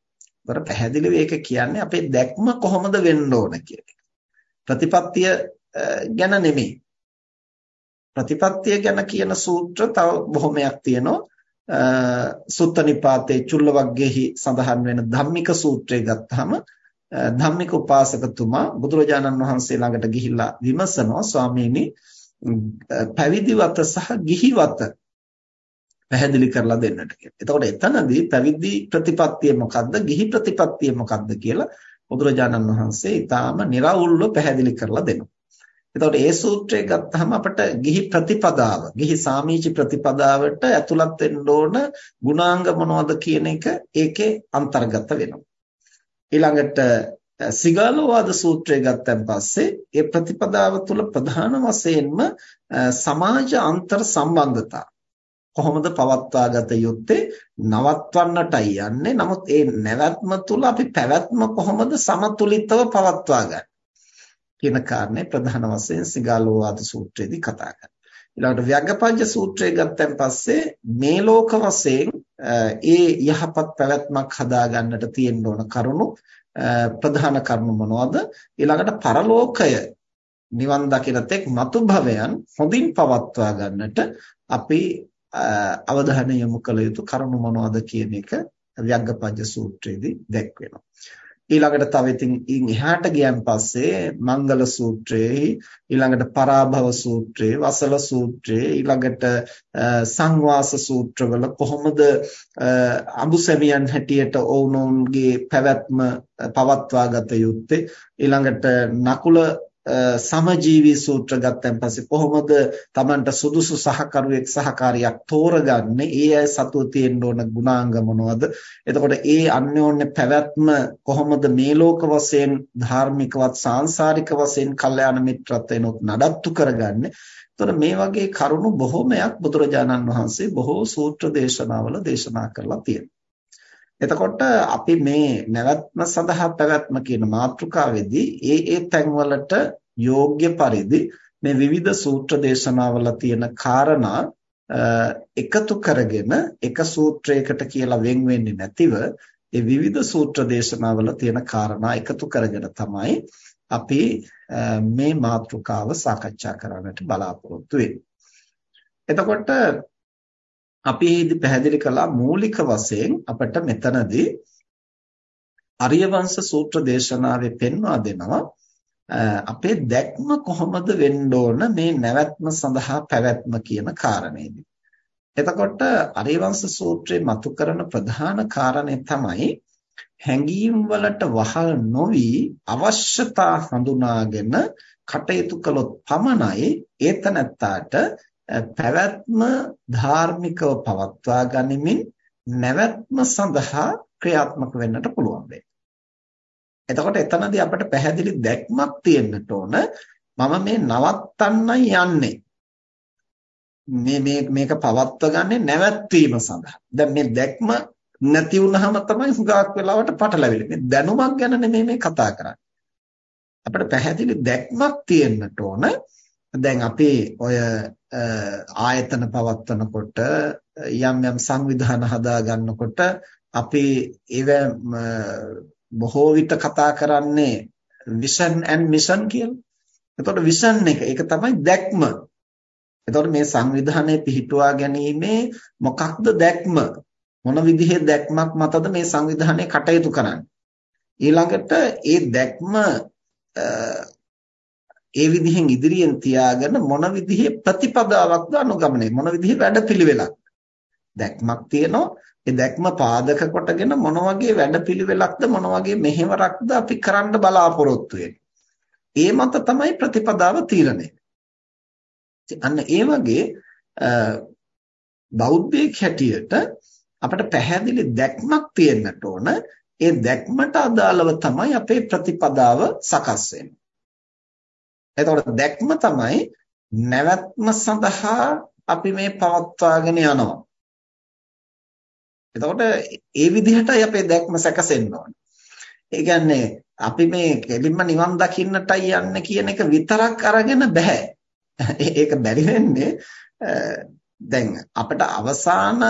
ඒතර පැහැදිලිව ඒක කියන්නේ අපේ දැක්ම කොහොමද වෙන්න ඕන කියන එක. ප්‍රතිපත්තිය ගැන නෙමෙයි. ප්‍රතිපත්තිය ගැන කියන සූත්‍ර තව බොහොමයක් තියෙනවා. සුත්ත නිපාතේ චුල්ල වග්ගෙහි සඳහන් වෙන ධම්මික සූත්‍රය ගත්තාම ධම්මික උපාසකතුමා බුදුරජාණන් වහන්සේ ළඟට ගිහිල්ලා විමසනවා ස්වාමීනි පැවිදිවත සහ ගිහිවත පැහැදිලි කරලා දෙන්නට කියලා. එතකොට එතනදී පැවිදි ප්‍රතිපත්තිය මොකද්ද ගිහි ප්‍රතිපත්තිය මොකද්ද කියලා බුදුරජාණන් වහන්සේ ඊටාම निराවුල්ව පැහැදිලි කරලා දෙනවා. එතකොට ඒ සූත්‍රය ගත්තාම අපිට ගිහි ප්‍රතිපදාව, ගිහි සාමීචි ප්‍රතිපදාවට ඇතුළත් වෙන්න ඕන ගුණාංග මොනවද කියන එක ඒකේ අන්තර්ගත වෙනවා. ඊළඟට සිගාලෝවාද සූත්‍රය ගත්තන් පස්සේ ඒ ප්‍රතිපදාව තුළ ප්‍රධාන වශයෙන්ම සමාජ අන්තර් සම්බන්ධතා කොහොමද පවත්වා ගත යුත්තේ? නවත්වන්නටයි යන්නේ. නමුත් ඒ නැවැත්ම තුළ අපි පැවැත්ම කොහොමද සමතුලිතව පවත්වා ගන්නේ කියන කාරණේ ප්‍රධාන වශයෙන් සිගාලෝවාද සූත්‍රයේදී කතා කරනවා. ඊළඟට ව්‍යග්ගපඤ්ඤ සූත්‍රය ගත්තන් පස්සේ මේ ලෝක වශයෙන් ඒ යහපත් පැවැත්මක් හදා ගන්නට තියෙන්න ඕන කරුණු ප්‍රධාන කරුණු මොනවද? ඊළඟට පරලෝකය නිවන් දකින තෙක් මතු භවයන් හොඳින් පවත්වා ගන්නට අපි අවධානය යොමු කළ යුතු කරුණු මොනවද කියන එක ව්‍යග්ගපඤ්ඤ සූත්‍රයේදී දැක්වෙනවා. ඊළඟට තව ඉතින් ඉන් එහාට ගියන් පස්සේ මංගල සූත්‍රයේ ඊළඟට පරාභව සූත්‍රයේ වසල සූත්‍රයේ ඊළඟට සංවාස සූත්‍රවල කොහොමද අඹුසැමියන් හැටියට ඔවුනොන්ගේ පැවැත්ම පවත්වා ගත යුත්තේ ඊළඟට නකුල සමජීවී සූත්‍ර ගත්තන් පස්සේ කොහොමද Tamanට සුදුසු සහකරුවෙක් සහකාරියක් තෝරගන්නේ? ඒ අය සතුව තියෙන්න ඕන ගුණාංග මොනවද? එතකොට ඒ අන්‍යෝන්‍ය පැවැත්ම කොහොමද මේ ලෝක වශයෙන් ධාර්මිකවත් සාංශාරික වශයෙන් කල්යාණ මිත්‍රත්වයනොත් නඩත්තු කරගන්නේ? එතකොට මේ වගේ කරුණු බොහෝමයක් බුදුරජාණන් වහන්සේ බොහෝ සූත්‍ර දේශනාවල දේශනා කරලා තියෙනවා. එතකොට අපි මේ නැවැත්ම සඳහා පැවැත්ම කියන මාතෘකාවේදී ඒ ඒ තැන්වලට යෝග්‍ය පරිදි මේ විවිධ සූත්‍ර දේශනාවල තියෙන කාරණා එකතු කරගෙන එක සූත්‍රයකට කියලා වෙන් වෙන්නේ නැතිව ඒ විවිධ සූත්‍ර දේශනාවල තියෙන කාරණා එකතු කරගෙන තමයි අපි මේ මාතෘකාව සාකච්ඡා කරන්නට බලාපොරොත්තු වෙන්නේ. එතකොට අපි ඒදි පැහැදිලි කළා මූලික වශයෙන් අපිට මෙතනදී අරියවංශ සූත්‍ර දේශනාවේ පෙන්වා දෙනවා අපේ දැක්ම කොහොමද වෙන්න ඕන මේ නැවැත්ම සඳහා පැවැත්ම කියන කාරණේදී. එතකොට අරියවංශ සූත්‍රයේ මතු කරන ප්‍රධාන කාරණේ තමයි හැඟීම් වලට වහල් නොවි අවශ්‍යතා හඳුනාගෙන කටයුතු කළොත් පමණයි ඒතනත්තාට පැවැත්ම ධාර්මිකව පවත්වා ගනිමින් නැවැත්ම සඳහා ක්‍රියාත්මක වෙන්නට පුළුවන් වෙන්නේ. එතකොට එතනදී අපිට පැහැදිලි දැක්මක් තියෙන්නට ඕන මම මේ නවත්තන්නයි යන්නේ. මේ මේ මේක පවත්ව ගන්නේ නැවැත්වීම සඳහා. දැන් මේ දැක්ම නැති වුනහම තමයි හුඟක් වෙලාවට පටලැවෙන්නේ. මේ දැනුමක් ගැන නෙමෙයි මේ කතා කරන්නේ. අපිට පැහැදිලි දැක්මක් තියෙන්නට ඕන. දැන් අපි ඔය ආයතන පවත්වනකොට යම් යම් සංවිධාන හදා ගන්නකොට අපි ඒව බොහෝ විට කතා කරන්නේ vision and mission කියලා. එතකොට vision එක ඒක තමයි දැක්ම. එතකොට මේ සංවිධානය පිහිටුවා ගැනීමේ මොකක්ද දැක්ම? මොන විදිහේ දැක්මක් මතද මේ සංවිධානය කටයුතු කරන්නේ? ඊළඟට ඒ දැක්ම ඒ විදිහෙන් ඉදිරියෙන් තියාගෙන මොන විදිහේ ප්‍රතිපදාවක්ද අනුගමනය මොන විදිහේ වැඩපිළිවෙලක්. දැක්මක් තියෙනවා. ඒ දැක්ම පාදක කොටගෙන මොන වගේ වැඩපිළිවෙලක්ද මොන වගේ මෙහෙවරක්ද අපි කරන්න බලාපොරොත්තු ඒ මත තමයි ප්‍රතිපදාව තීරණය. අන්න ඒ වගේ බෞද්ධයෙක් හැටියට අපිට පැහැදිලි දැක්මක් තියෙන්නට ඕන. ඒ දැක්මට අදාළව තමයි අපේ ප්‍රතිපදාව සකස් වෙන්නේ. එතකොට දැක්ම තමයි නැවැත්ම සඳහා අපි මේ පවත්වාගෙන යනවා. එතකොට ඒ විදිහටයි අපේ දැක්ම සැකසෙන්න ඕනේ. ඒ කියන්නේ අපි මේ කෙලින්ම නිවන් දකින්නටයි යන්නේ කියන එක විතරක් අරගෙන බෑ. ඒක බැරි වෙන්නේ දැන් අපිට අවසාන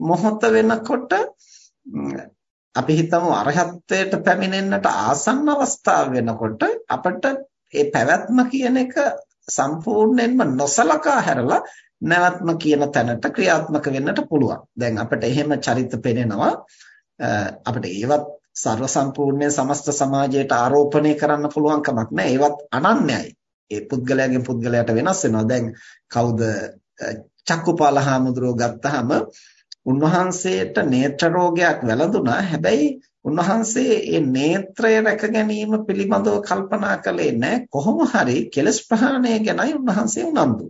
මොහොත වෙනකොට අපි හිතමු අරහත්ත්වයට පැමිණෙන්නට ආසන්න අවස්ථාව වෙනකොට අපිට ඒ පැවැත්ම කියන එක සම්පූර්ණයෙන්ම නොසලකා හැරලා නැවත්ම කියන තැනට ක්‍රියාත්මක වෙන්නට පුළුවන්. දැන් අපිට එහෙම චරිත පෙනෙනවා අපිට ඒවත් ਸਰව සම්පූර්ණ සමස්ත සමාජයට ආරෝපණය කරන්න පුළුවන් කමක් නැහැ. ඒවත් අනන්‍යයි. ඒ පුද්ගලයාගෙන් පුද්ගලයාට වෙනස් වෙනවා. දැන් කවුද චක්කුපාල හාමුදුරුවෝ ගත්තාම උන්වහන්සේට නේත්‍ර රෝගයක් වැළඳුණා. හැබැයි උන්වහන්සේ මේ නේත්‍රය රැක ගැනීම පිළිබඳව කල්පනා කළේ නැහැ කොහොම හරි කෙලස් ප්‍රහාණය ගැනයි උන්වහන්සේ උනන්දු.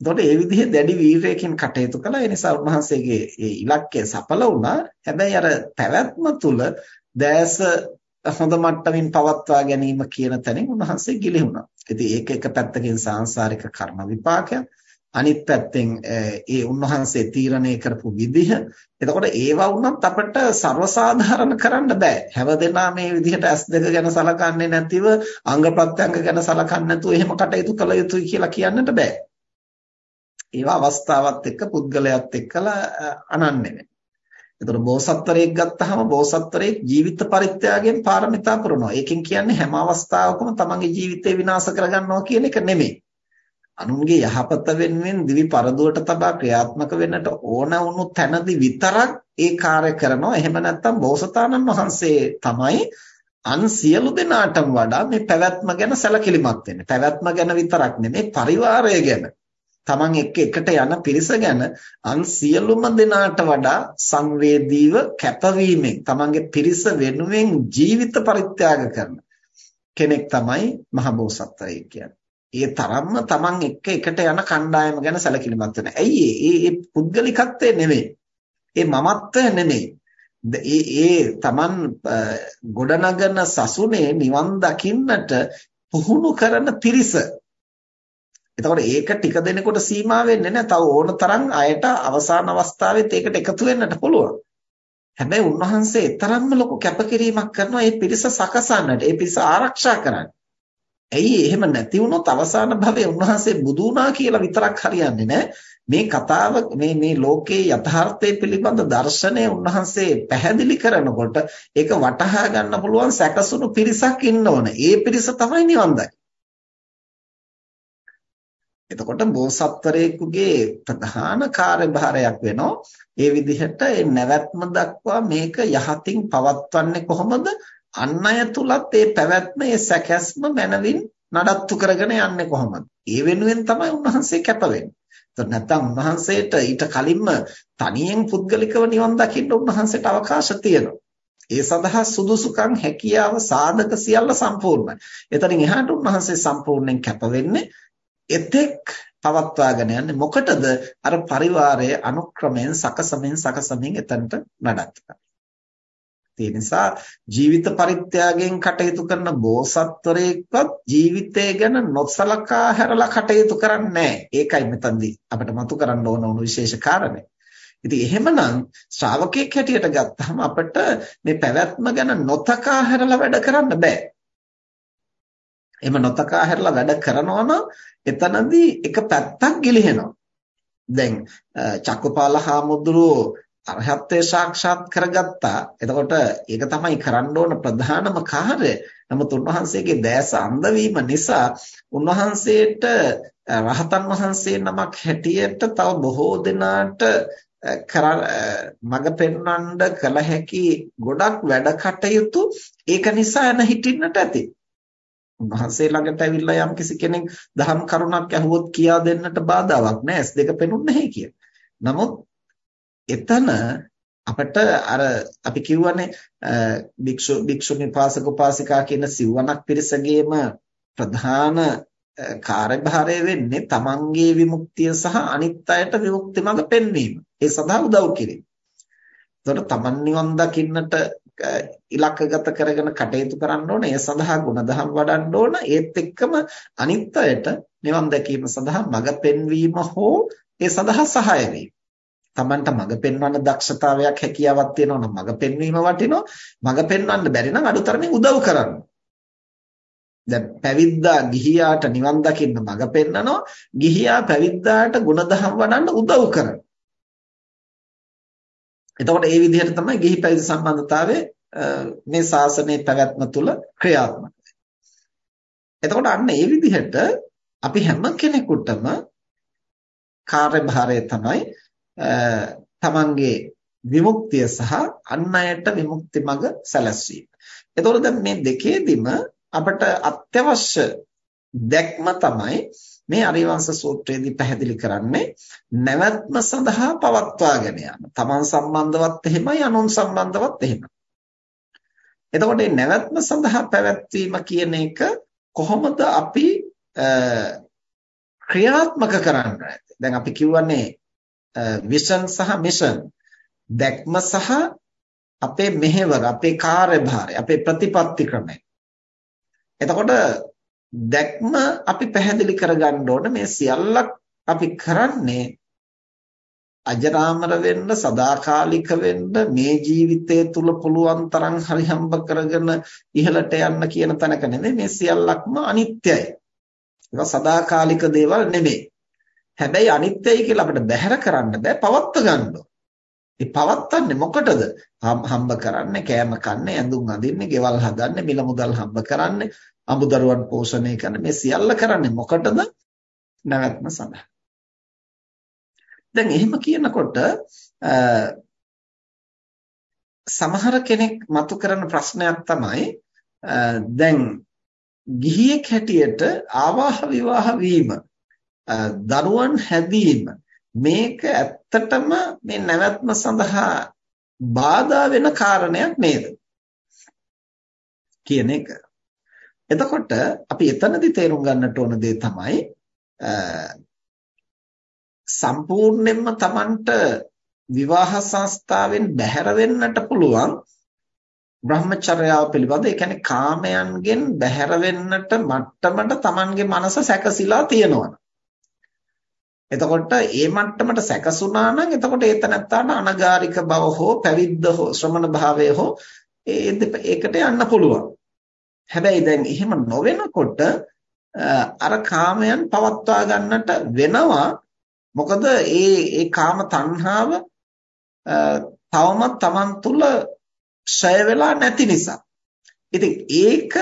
එතකොට ඒ විදිහේ දැඩි වීරයකින් කටයුතු කළා. ඒ නිසා උන්වහන්සේගේ ඒ ඉලක්කය සඵල වුණා. හැබැයි අර පැවැත්ම තුල දැස හොඳ මට්ටමින් පවත්වා ගැනීම කියන තැනින් උන්වහන්සේ ගිලිහුණා. ඉතින් ඒක එක පැත්තකින් සාංශාරික කර්ම විපාකයක්. අනිත් පැත්තෙන් ඒ උන්වහන්සේ තීරණය කරපු විදිහ එතකොට ඒවා වුණත් අපිට ਸਰවසාධාරණ කරන්න බෑ හැමදෙනා මේ විදිහට S2 ගැන සලකන්නේ නැතිව අංග ප්‍රත්‍යංග ගැන සලකන්නේ නැතුව එහෙම කටයුතු කළ යුතුයි කියලා කියන්නට බෑ ඒවා අවස්ථාවත් එක්ක පුද්ගලයාත් එක්කලා අනන්නේ වෙනවා එතකොට බෝසත්වරයෙක් ගත්තාම බෝසත්වරයෙක් ජීවිත පරිත්‍යාගයෙන් පාරමිතා පුරනවා. ඒකෙන් කියන්නේ හැම අවස්ථාවකම තමන්ගේ ජීවිතේ විනාශ කරගන්නවා කියන එක නෙමෙයි. අනුන්ගේ යහපත වෙනුවෙන් දිවි පරදුවට තබා ක්‍රියාත්මක වෙන්නට ඕන වුණු තැනදී විතරක් ඒ කාර්ය කරනවා. එහෙම නැත්නම් බෝසතාණන් වහන්සේ තමයි අන් සියලු දෙනාටම වඩා මේ පැවැත්ම ගැන සැලකිලිමත් වෙන්නේ. පැවැත්ම ගැන විතරක් නෙමෙයි පරිවාරය ගැන. Taman එක්ක එකට යන පිරිස ගැන අන් සියලුම දෙනාට වඩා සංවේදීව කැපවීමෙන් Tamanගේ පිරිස වෙනුවෙන් ජීවිත පරිත්‍යාග කරන කෙනෙක් තමයි මහබෝසත්වයෙක් කියන්නේ. ඒ තරම්ම Taman එක්ක එකට යන කණ්ඩායම ගැන සැලකිලිමත් වෙන. ඇයි ඒ ඒ පුද්ගලිකත්වය නෙමෙයි. ඒ මමත්වය නෙමෙයි. ඒ ඒ Taman ගොඩනගන සසුනේ නිවන් දකින්නට පුහුණු කරන පිරිස. එතකොට ඒක ටික දෙනෙකුට සීමා වෙන්නේ නැහැ. තව ඕන තරම් අයට අවසාන අවස්ථාවෙත් ඒකට එකතු වෙන්නට පුළුවන්. හැබැයි උන්වහන්සේ තරම්ම ලොකු කැපකිරීමක් කරනවා මේ පිරිස සකසන්නට, මේ පිරිස ආරක්ෂා කරන්න. ඇයි එහෙම නැති වුණොත් අවසාන භවයේ උන්වහන්සේ බුදු වුණා කියලා විතරක් හරියන්නේ නැහැ. මේ කතාව මේ මේ ලෝකයේ යථාර්ථය පිළිබඳ දර්ශනය උන්වහන්සේ පැහැදිලි කරනකොට ඒක වටහා ගන්න පුළුවන් සැකසුණු පිරිසක් ඉන්න ඕන. ඒ පිරිස තමයි නිවන් දකින්නේ. එතකොට බෝසත්වරයෙකුගේ ප්‍රධාන කාර්යභාරයක් වෙනවා ඒ විදිහට නැවැත්ම දක්වා මේක යහතින් පවත්වන්නේ කොහොමද අන් අය තුලත් ඒ පැවැත්ම ඒ සැකැස්ම මනවින් නඩත්තු කරගෙන යන්නේ කොහොමද? ඒ වෙනුවෙන් තමයි උන්වහන්සේ කැප වෙන්නේ. ඒත් නැත්තම් උන්වහන්සේට ඊට කලින්ම තනියෙන් පුද්ගලිකව නිවන් දකින්න උන්වහන්සේට අවකාශ තියෙනවා. ඒ සඳහා සුදුසුකම් හැකියාව සාධක සියල්ල සම්පූර්ණයි. එතනින් එහාට උන්වහන්සේ සම්පූර්ණයෙන් කැප වෙන්නේ එතෙක් පවත්වාගෙන යන්නේ මොකටද? අර පරිවාරයේ අනුක්‍රමයෙන් සකසමින් සකසමින් එතනට නඩත්තු ඒ නිසා ජීවිත පරිත්‍යාගයෙන් කටයුතු කරන බෝසත්වරයෙක්වත් ජීවිතය ගැන නොසලකා හැරලා කටයුතු කරන්නේ ඒකයි මෙතනදී අපිට මතු කරන්න ඕන වුණු විශේෂ කාරණේ. ඉතින් එහෙමනම් ශ්‍රාවකෙක් හැටියට ගත්තහම අපිට මේ පැවැත්ම ගැන නොතකා හැරලා වැඩ කරන්න බෑ. එහෙම නොතකා හැරලා වැඩ කරනවා නම් එතනදී එක පැත්තක් ගිලිහෙනවා. දැන් චක්කපාල හාමුදුරුවෝ අරහත්ත්වය සාක්ෂාත් කරගත්තා. එතකොට ඒක තමයි කරන්න ඕන ප්‍රධානම කාර්යය. නමුත් උන්වහන්සේගේ දැස අන්ධ නිසා උන්වහන්සේට රහතන් වහන්සේ නමක් හැටියට තව බොහෝ දෙනාට මඟ පෙන්වන්න කල හැකි ගොඩක් වැඩ කටයුතු ඒක නිසා එන හිටින්නට ඇති. උන්වහන්සේ ළඟට ඇවිල්ලා යම් කිසි කෙනෙක් දහම් කරුණක් ඇහුවොත් කියා දෙන්නට බාධාවක් නැහැ. S2 පෙනුන්නේ නැහැ කිය. නමුත් එතන අපිට අර අපි කියවනේ භික්ෂු භික්ෂුණී පාසක උපාසිකා කියන සිවණක් පිරිසගේම ප්‍රධාන කාර්යභාරය වෙන්නේ තමන්ගේ විමුක්තිය සහ අනිත් අයට විමුක්ති මඟ පෙන්වීම. ඒ සඳහා උදව් කිරීම. එතකොට තමන් නිවන් දකින්නට ඉලක්කගත කරගෙන කටයුතු කරන්න ඕන. ඒ සඳහා ගුණධම් වඩන්න ඕන. ඒත් එක්කම අනිත් අයට නිවන් දැකීම සඳහා මඟ පෙන්වීම හෝ ඒ සඳහා සහාය වීම. තමන්ට මඟ පෙන්වන්න දක්ෂතාවයක් හැකියාවක් තියෙනවා නම් මඟ පෙන්වීම වටිනවා. මඟ පෙන්වන්න බැරි නම් අඩුතරමින් උදව් කරන්න. දැන් පැවිද්දා ගිහියාට නිවන් දකින්න මඟ පෙන්නනවා. ගිහියා පැවිද්දාට ගුණධම් වඩන්න උදව් කරනවා. එතකොට ඒ විදිහට තමයි ගිහි පැවිදි සම්බන්ධතාවය මේ ශාසනයේ පැවැත්ම තුල ක්‍රියාත්මක එතකොට අන්න ඒ විදිහට අපි හැම කෙනෙකුටම කාර්යභාරය තමයි තමන්ගේ විමුක්තිය සහ අන් අයට විමුක්ති මඟ සැලැස්වීම. එතකොට දැන් මේ දෙකේදීම අපට අත්‍යවශ්‍ය දැක්ම තමයි මේ අරිවංශ සූත්‍රයේදී පැහැදිලි කරන්නේ නැවැත්ම සඳහා පවත්වාගෙන යාම. තමන් සම්බන්ධවත් එහෙමයි අනුන් සම්බන්ධවත් එහෙමයි. එතකොට මේ නැවැත්ම සඳහා පැවැත්වීම කියන එක කොහොමද අපි ක්‍රියාත්මක කරන්නේ? දැන් අපි කියවනේ විෂන් සහ මිෂන් දැක්ම සහ අපේ මෙහෙවර අපේ කාර්යභාරය අපේ ප්‍රතිපත්ති ක්‍රමය එතකොට දැක්ම අපි පැහැදිලි කරගන්න ඕන මේ සියල්ලක් අපි කරන්නේ අජරාමර වෙන්න සදාකාලික වෙන්න මේ ජීවිතය තුල පුළුවන් තරම් හරි හම්බ කරගෙන ඉහළට යන්න කියන තැනක නෙමෙයි මේ සියල්ලක්ම අනිත්‍යයි. ඒවා සදාකාලික දේවල් නෙමෙයි. හැබැයි අනිත්‍යයි කියලා අපිට බැහැර කරන්න බෑ පවත්ව ගන්න ඒ පවත්න්නේ මොකටද? හම්බ කරන්නේ, කෑම කන්නේ, ඇඳුම් අඳින්නේ, ගෙවල් හදන්නේ, මිල මුදල් හම්බ කරන්නේ, අමුදරුවන් පෝෂණය කරන මේ සියල්ල කරන්නේ මොකටද? නැවැත්ම සඳහා. දැන් එහෙම කියනකොට සමහර කෙනෙක් මතු කරන ප්‍රශ්නයක් තමයි දැන් ගිහියෙක් හැටියට ආවාහ විවාහ වීම දරුවන් හැදීම මේක ඇත්තටම මේ නැවැත්ම සඳහා බාධා වෙන කාරණයක් නේද කියන එක. එතකොට අපි එතනදී තේරුම් ගන්නට ඕන දේ තමයි සම්පූර්ණයෙන්ම Tamanට විවාහ සංස්ථාවෙන් බැහැර වෙන්නට පුළුවන් බ්‍රහ්මචර්යාව පිළිබඳ ඒ කියන්නේ කාමයන්ගෙන් බැහැර වෙන්නට මට්ටමට Tamanගේ මනස සැකසීලා තියෙනවා. එතකොට ඒ මට්ටමට සැකසුණා නම් එතකොට ඒතනත්තාට අනගාരിക බව හෝ පැවිද්ද හෝ ශ්‍රමණ භාවය හෝ ඒකට යන්න පුළුවන්. හැබැයි දැන් එහෙම නොවෙනකොට අර කාමයන් පවත්වා ගන්නට වෙනවා මොකද ඒ ඒ කාම තණ්හාව තවමත් Taman තුල ක්ෂය වෙලා නැති නිසා. ඉතින් ඒක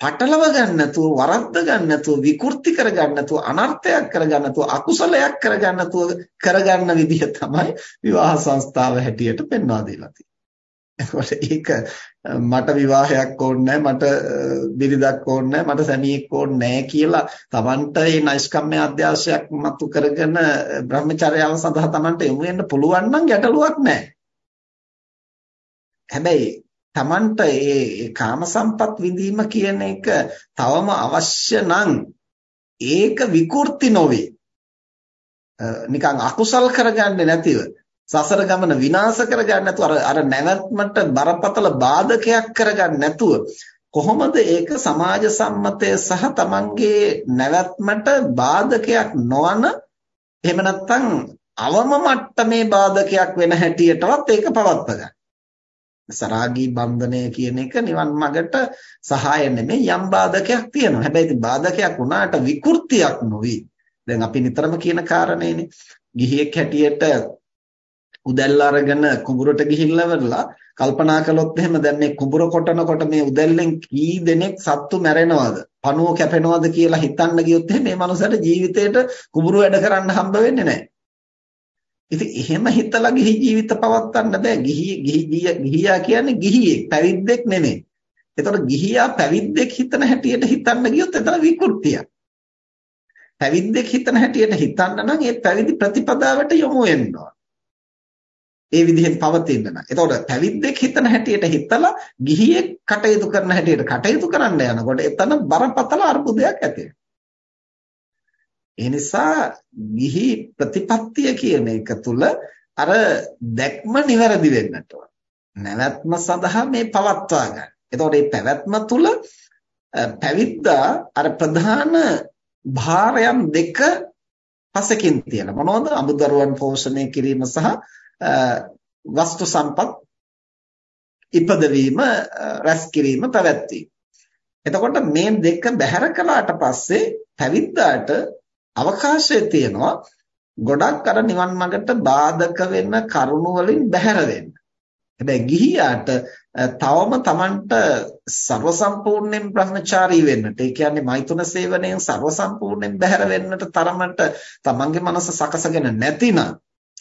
පටලව ගන්න නැතුව වරද්ද ගන්න නැතුව විකෘති කර ගන්න නැතුව අනර්ථයක් කර ගන්න නැතුව අකුසලයක් කර ගන්න නැතුව කරගන්න විදිහ තමයි විවාහ සංස්ථාව හැටියට පෙන්වා දීලා තියෙන්නේ. එතකොට ඒක මට විවාහයක් ඕනේ මට බිරිඳක් ඕනේ මට සැමියෙක් ඕනේ කියලා Tamanට මේ නෛෂ්කම්ම්‍ය අධ්‍යාශයක් මතු කරගෙන Brahmacharyaව සඳහා Tamanට යොමු වෙන්න පුළුවන් නම් ගැටලුවක් නැහැ. හැබැයි Tamanට මේ කාම සම්පත් විඳීම කියන එක තවම අවශ්‍ය නම් ඒක විකෘති නොවේ. නිකන් අකුසල් කරගන්නේ නැතිව සසර ගමන විනාශ කරගන්න නැතුව අර අර නැවැත්මට බරපතල බාධකයක් කරගන්න නැතුව කොහොමද ඒක සමාජ සම්මතය සහ තමන්ගේ නැවැත්මට බාධකයක් නොවන එහෙම නැත්නම් අවම මට්ටමේ බාධකයක් වෙන හැටියටවත් ඒක පවත්ව ගන්න. සරාගී බන්ධනය කියන එක නිවන් මාර්ගට සහාය නෙමෙයි යම් බාධකයක් තියෙනවා. හැබැයි ඉතින් බාධකයක් වුණාට විකෘතියක් නොවේ. දැන් අපි නිතරම කියන කාරණේනේ. ගිහියෙක් හැටියට උදැල්ල අරගෙන කුඹුරට ගිහිල්ලා වරලා කල්පනා කළොත් එහෙම දැන් මේ කුඹුර කොටනකොට මේ උදැල්ලෙන් කී දෙනෙක් සත්තු මැරෙනවද පණුව කැපෙනවද කියලා හිතන්න ගියොත් එහෙම මේ මනුස්සයාට ජීවිතේට කුඹුර වැඩ කරන්න හම්බ වෙන්නේ නැහැ. ඉතින් එහෙම හිතලා ගිහි ජීවිත පවත්වන්න බෑ. ගිහි ගිහි ගිහියා කියන්නේ ගිහියෙක්, පැවිද්දෙක් නෙමෙයි. එතකොට ගිහියා පැවිද්දෙක් හිතන හැටියට හිතන්න ගියොත් එතන විකෘතියක්. පැවිද්දෙක් හිතන හැටියට හිතන්න නම් ඒ පැවිදි ප්‍රතිපදාවට යොමු වෙන්න ඒ විදිහෙන් පවතින්න නම්. එතකොට පැවිද්දෙක් හිතන හැටියට හිතලා ගිහියෙක් කටයුතු කරන හැටියට කටයුතු කරන්න යනකොට එතන බරපතල අර්බුදයක් ඇති ඒ නිසා ගිහි ප්‍රතිපත්තිය කියන එක තුල අර දැක්ම නිවැරදි වෙන්නට ඕන. නැවැත්ම සඳහා මේ පවත්වා ගන්න. එතකොට මේ පැවැත්ම තුල පැවිද්දා අර ප්‍රධාන භාරයන් දෙක පසකින් තියෙන මොනවද අමුදරුවන් පෝෂණය කිරීම සහ වස්තු සම්පත් ඉපදවීම රැස් කිරීම පැවැත්වීම එතකොට මේ දෙක බැහැර කළාට පස්සේ පැවිද්දාට අවකාශය තියෙනවා ගොඩක් අර නිවන් මාර්ගට බාධක වෙන කරුණු වලින් බැහැර වෙන්න. හැබැයි ගිහියාට තවම Tamanට ਸਰව සම්පූර්ණයෙන් Brahmachari වෙන්නට, ඒ කියන්නේ මෛතුන සේවනයෙන් ਸਰව සම්පූර්ණයෙන් බැහැර වෙන්නට තරමට Tamanගේ මනස සකසගෙන නැතිනම්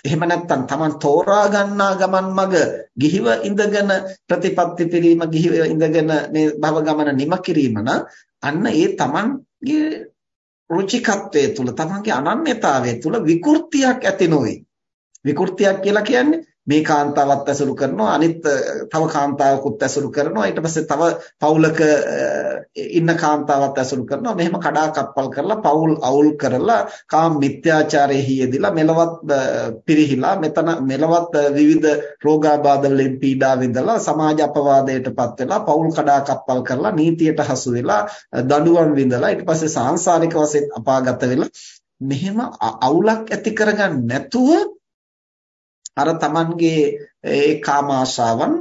එහෙම නැත්නම් Taman තෝරා ගන්නා ගමන් මග ගිහිව ඉඳගෙන ප්‍රතිපත්ති පිරීම ගිහිව ඉඳගෙන මේ භව ගමන නිම කිරීම නම් අන්න ඒ Tamanගේ රුචිකත්වයේ තුල Tamanගේ අනන්‍යතාවයේ තුල විකෘතියක් ඇති නොවේ. විකෘතියක් කියලා කියන්නේ මේ කාන්තාවත් ඇසුරු කරනවා අනිත් තව කාන්තාවකුත් ඇසුරු කරනවා. ඊට පස්සේ තව පවුලක ඉන්න කාන්තාවත් ඇසුරු කරනවා. මෙහෙම කඩා කප්පල් කරලා පවුල් අවුල් කරලා කාම මිත්‍යාචාරයේ යෙදিলা මෙලවත් පිරිහිලා මෙතන මෙලවත් විවිධ රෝගාබාධ වලින් පීඩා විඳලා සමාජ අපවාදයටපත් වෙලා පවුල් කඩා කප්පල් කරලා නීතියට හසු වෙලා දඬුවම් විඳලා ඊට පස්සේ සාංශාරික වශයෙන් අපාගත වෙලා මෙහෙම අවුලක් ඇති කරගන්න නැතුව අර Tamanගේ ඒ කාම ආශාවන්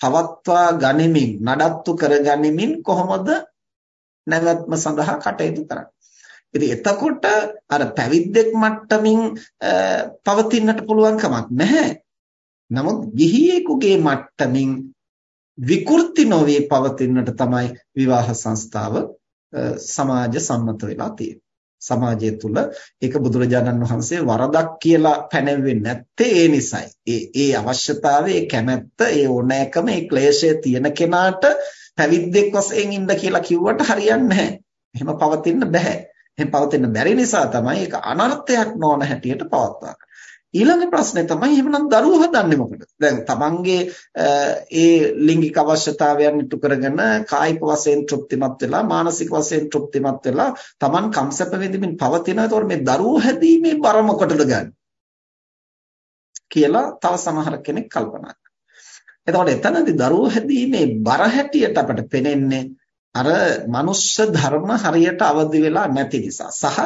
පවත්වා ගනිමින් නඩත්තු කර ගනිමින් කොහොමද නැවැත්ම සඳහා කටයුතු කරන්නේ. ඉතින් එතකොට අර පැවිද්දෙක් මට්ටමින් පවතින්නට පුළුවන් කමක් නැහැ. නමුත් ගිහියෙකුගේ මට්ටමින් විකෘති නොවේ පවතින්නට තමයි විවාහ සංස්ථාව සමාජ සම්මත වෙලා තියෙන්නේ. සමාජය තුල ඒක බුදුරජාණන් වහන්සේ වරදක් කියලා පැනෙන්නේ නැත්තේ ඒ නිසයි. ඒ ඒ අවශ්‍යතාවය, ඒ කැමැත්ත, ඒ ඕනෑකම, ඒ ක්ලේශය තියෙන කෙනාට පැවිද්දෙක් වශයෙන් ඉන්න කියලා කිව්වට හරියන්නේ නැහැ. එහෙම පවතින්න බෑ. එහෙම පවතින්න බැරි නිසා තමයි ඒක අනර්ථයක් නොවන හැටියට පවත්වා ඊළඟ ප්‍රශ්නේ තමයි එහෙමනම් දරුවෝ හදන්නේ මොකද? දැන් තමන්ගේ ඒ ලිංගික අවශ්‍යතාවයන් ඉටු කරගෙන කායික වශයෙන් තෘප්තිමත් වෙලා මානසික වශයෙන් තෘප්තිමත් වෙලා තමන් කම්සප වෙදමින් පවතිනවා. ඒතකොට මේ දරුවෝ හැදීමේ බර මොකටද ගන්න? කියලා තව සමහර කෙනෙක් කල්පනා කරනවා. එතකොට එතනදී දරුවෝ හැදීමේ බර හැටියට අපට පෙනෙන්නේ අර මනුෂ්‍ය ධර්ම හරියට අවදි වෙලා නැති නිසා සහ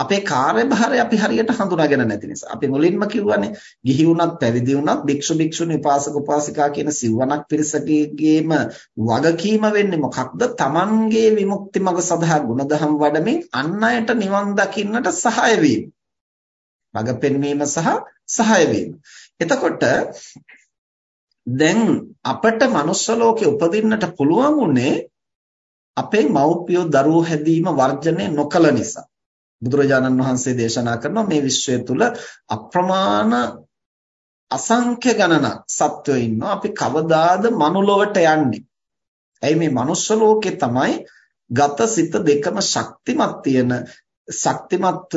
අපේ කාර්යභාරය අපි හරියට හඳුනාගෙන නැති නිසා. අපි මුලින්ම කිව්වනේ ගිහි වුණත් පැවිදි වුණත් භික්ෂු භික්ෂුණී උපාසක උපාසිකා කියන සිවණක් පිරිසකගේම වගකීම වෙන්නේ මොකක්ද? Tamanගේ විමුක්ති මඟ සඳහා ගුණධම් වඩමින් අන් අයට නිවන් දකින්නට සහාය වීම. මඟ පෙන්වීම සහ සහාය වීම. එතකොට දැන් අපට manuss ලෝකේ උපදින්නට පුළුවන් උනේ අපේ මව්පියෝ දරුවෝ හැදීම වර්ජනය නොකළ නිසා බුදුරජාණන් වහන්සේ දේශනා කරනවා මේ විශ්වය තුල අප්‍රමාණ අසංඛ්‍ය ගණනක් සත්වයෝ ඉන්නවා. අපි කවදාද මනුලොවට යන්නේ? ඇයි මේ මනුස්ස ලෝකේ තමයි ගත සිත දෙකම ශක්තිමත් තියෙන ශක්තිමත්ව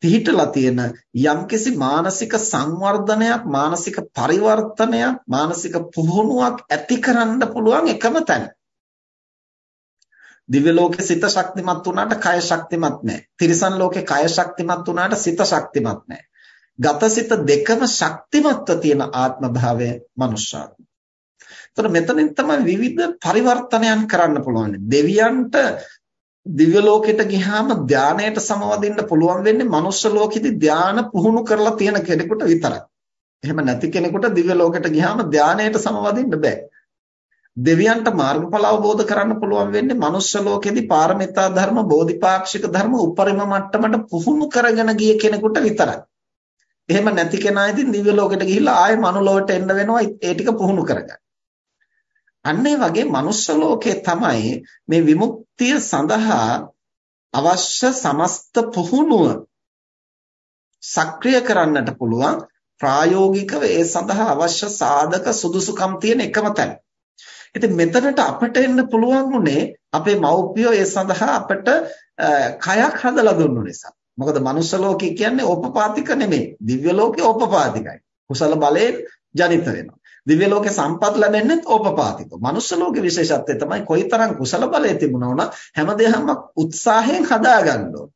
පිහිටලා තියෙන යම්කිසි මානසික සංවර්ධනයක් මානසික පරිවර්තනයක් මානසික පුහුණුවක් ඇති කරන්න පුළුවන් එකම තැන. දිව්‍ය ලෝකේ සිත ශක්තිමත් වුණාට කය ශක්තිමත් නැහැ. තිරිසන් ලෝකේ කය ශක්තිමත් වුණාට සිත ශක්තිමත් නැහැ. ගතසිත දෙකම ශක්තිමත්ව තියෙන ආත්ම භාවය මනුෂ්‍යාත්ම. එතකොට මෙතනින් තමයි විවිධ පරිවර්තනයන් කරන්න පුළුවන්. දෙවියන්ට දිව්‍ය ලෝකෙට ගියාම ධානයට සමවදින්න පුළුවන් වෙන්නේ මනුෂ්‍ය ලෝකෙදි ධාන පුහුණු කරලා තියෙන කෙනෙකුට විතරයි. එහෙම නැති කෙනෙකුට දිව්‍ය ලෝකෙට ගියාම ධානයට සමවදින්න බෑ. දෙවියන්ට මාර්ගඵල අවබෝධ කරන්න පුළුවන් වෙන්නේ මනුෂ්‍ය ලෝකෙදී පාරමිතා ධර්ම බෝධිපාක්ෂික ධර්ම උපරිම මට්ටමට පුහුණු කරගෙන ගිය කෙනෙකුට විතරයි. එහෙම නැති කෙනා ඉතින් දිව්‍ය ලෝකෙට ගිහිල්ලා ආයෙ මනුලොවට එන්න වෙනවා ඒ ටික පුහුණු කරගන්න. අන්න ඒ වගේ මනුෂ්‍ය ලෝකේ තමයි මේ විමුක්තිය සඳහා අවශ්‍ය සමස්ත පුහුණුව සක්‍රිය කරන්නට පුළුවන් ප්‍රායෝගිකව ඒ සඳහා අවශ්‍ය සාධක සුදුසුකම් තියෙන එකම තැන. ඉතින් මෙතනට අපට එන්න පුළුවන් උනේ අපේ මව්පියෝ ඒ සඳහා අපට කයක් හදලා දුන්නු නිසා. මොකද මනුෂ්‍ය ලෝකය කියන්නේ ඕපපාතික නෙමෙයි. දිව්‍ය ලෝකේ ඕපපාතිකයි. කුසල බලයෙන් ජනිත වෙනවා. දිව්‍ය ලෝකේ සම්පත් ලැබෙන්නේ ඕපපාතිකව. මනුෂ්‍ය ලෝකේ විශේෂත්වය තමයි කොයිතරම් කුසල බලය තිබුණා වුණා හැමදේම උත්සාහයෙන් හදාගන්න ඕන.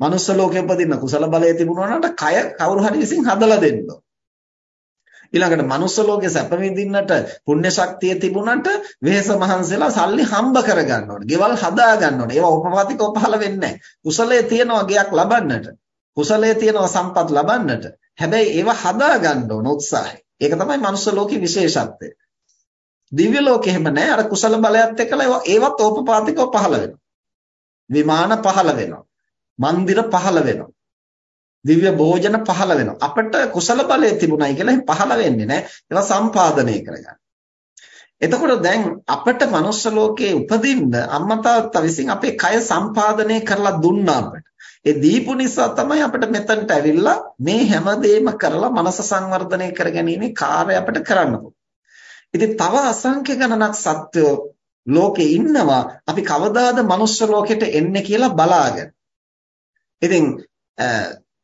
මනුෂ්‍ය ලෝකේ උපදින්න කුසල බලය තිබුණා නට කය කවුරු හරි විසින් හදලා දෙන්න ඕන. ඊළඟට මනුස්ස ලෝකේ සැප විඳින්නට පුණ්‍ය ශක්තිය තිබුණට වෙහෙස මහන්සිලා සල්ලි හම්බ කරගන්න ඕනේ. ගෙවල් හදා ගන්න ඕනේ. ඒවා උපපාතිකව පහළ වෙන්නේ නැහැ. කුසලයේ තියනවා ගයක් ලබන්නට. කුසලයේ තියනවා සම්පත් ලබන්නට. හැබැයි ඒවා හදා ගන්න ඕන උත්සාහය. ඒක තමයි මනුස්ස ලෝකේ විශේෂත්වය. දිව්‍ය ලෝකේ එහෙම නැහැ. අර කුසල බලයත් එක්කලා ඒවත් ඕපපාතිකව පහළ වෙනවා. විමාන පහළ වෙනවා. මන්දිර පහළ වෙනවා. දිව්‍ය භෝජන පහළ වෙනවා. අපිට කුසල බලය තිබුණයි කියලා එහෙම පහළ වෙන්නේ නැහැ. ඒවා සම්පාදනය කරගන්න. එතකොට දැන් අපිට මනුස්ස ලෝකයේ උපදින්න අම්මා තාත්තා විසින් අපේ කය සම්පාදනය කරලා දුන්නා අපිට. ඒ දීපු නිසා තමයි අපිට මෙතනට ඇවිල්ලා මේ හැමදේම කරලා මනස සංවර්ධනය කරගැනීමේ කාර්යය අපිට කරන්න ඉතින් තව අසංඛ්‍ය ගණනක් සත්වෝ ලෝකේ ඉන්නවා අපි කවදාද මනුස්ස ලෝකෙට එන්නේ කියලා බලාගෙන. ඉතින්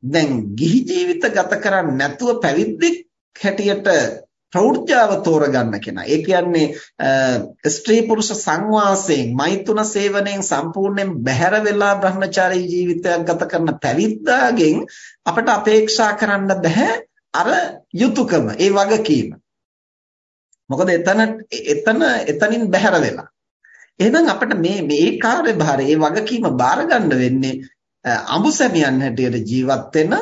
දැන් ගිහි ජීවිත ගත කරන්නේ නැතුව පැවිද්දෙක් හැටියට ප්‍රෞಢ්‍යාව තෝරගන්න කෙනා. ඒ කියන්නේ ස්ත්‍රී පුරුෂ සංවාසයෙන් මෛතුන සේවනයෙන් සම්පූර්ණයෙන් බැහැර වෙලා බ්‍රහ්මචාරී ජීවිතයක් ගත කරන පැවිද්දාගෙන් අපට අපේක්ෂා කරන්න බෑ අර යුතුයකම, ඒ වගකීම. මොකද එතන එතන එතනින් බැහැර වෙලා. එහෙනම් අපිට මේ මේ කාර්යභාරය, ඒ වගකීම බාර ගන්න වෙන්නේ අඹුසැමියන් හැටියට ජීවත් වෙන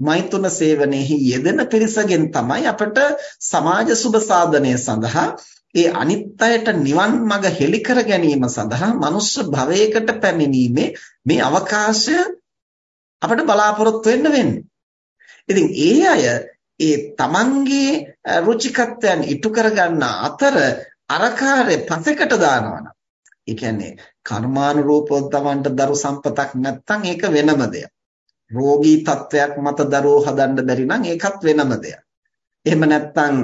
මෛතුන සේවනයේහි යෙදෙන පිරිසගෙන් තමයි අපට සමාජ සුබ සාධනය සඳහා ඒ අනිත් අයට නිවන් මඟ හෙළි කර ගැනීම සඳහා මනුෂ්‍ය භවයකට පැමිණීමේ මේ අවකාශය අපට බලාපොරොත්තු වෙන්න වෙන්නේ. ඉතින් ඒ අය ඒ තමන්ගේ රුචිකත්වයන් ඉටු කරගන්න අතර අරකාරය පසෙකට දානවා ඒ කියන්නේ කර්මානුරූපව තමන්ට දරු සම්පතක් නැත්නම් ඒක වෙනම දෙයක්. රෝගී තත්වයක් මත දරුවෝ හදන්න බැරි නම් ඒකත් වෙනම දෙයක්. එහෙම නැත්නම්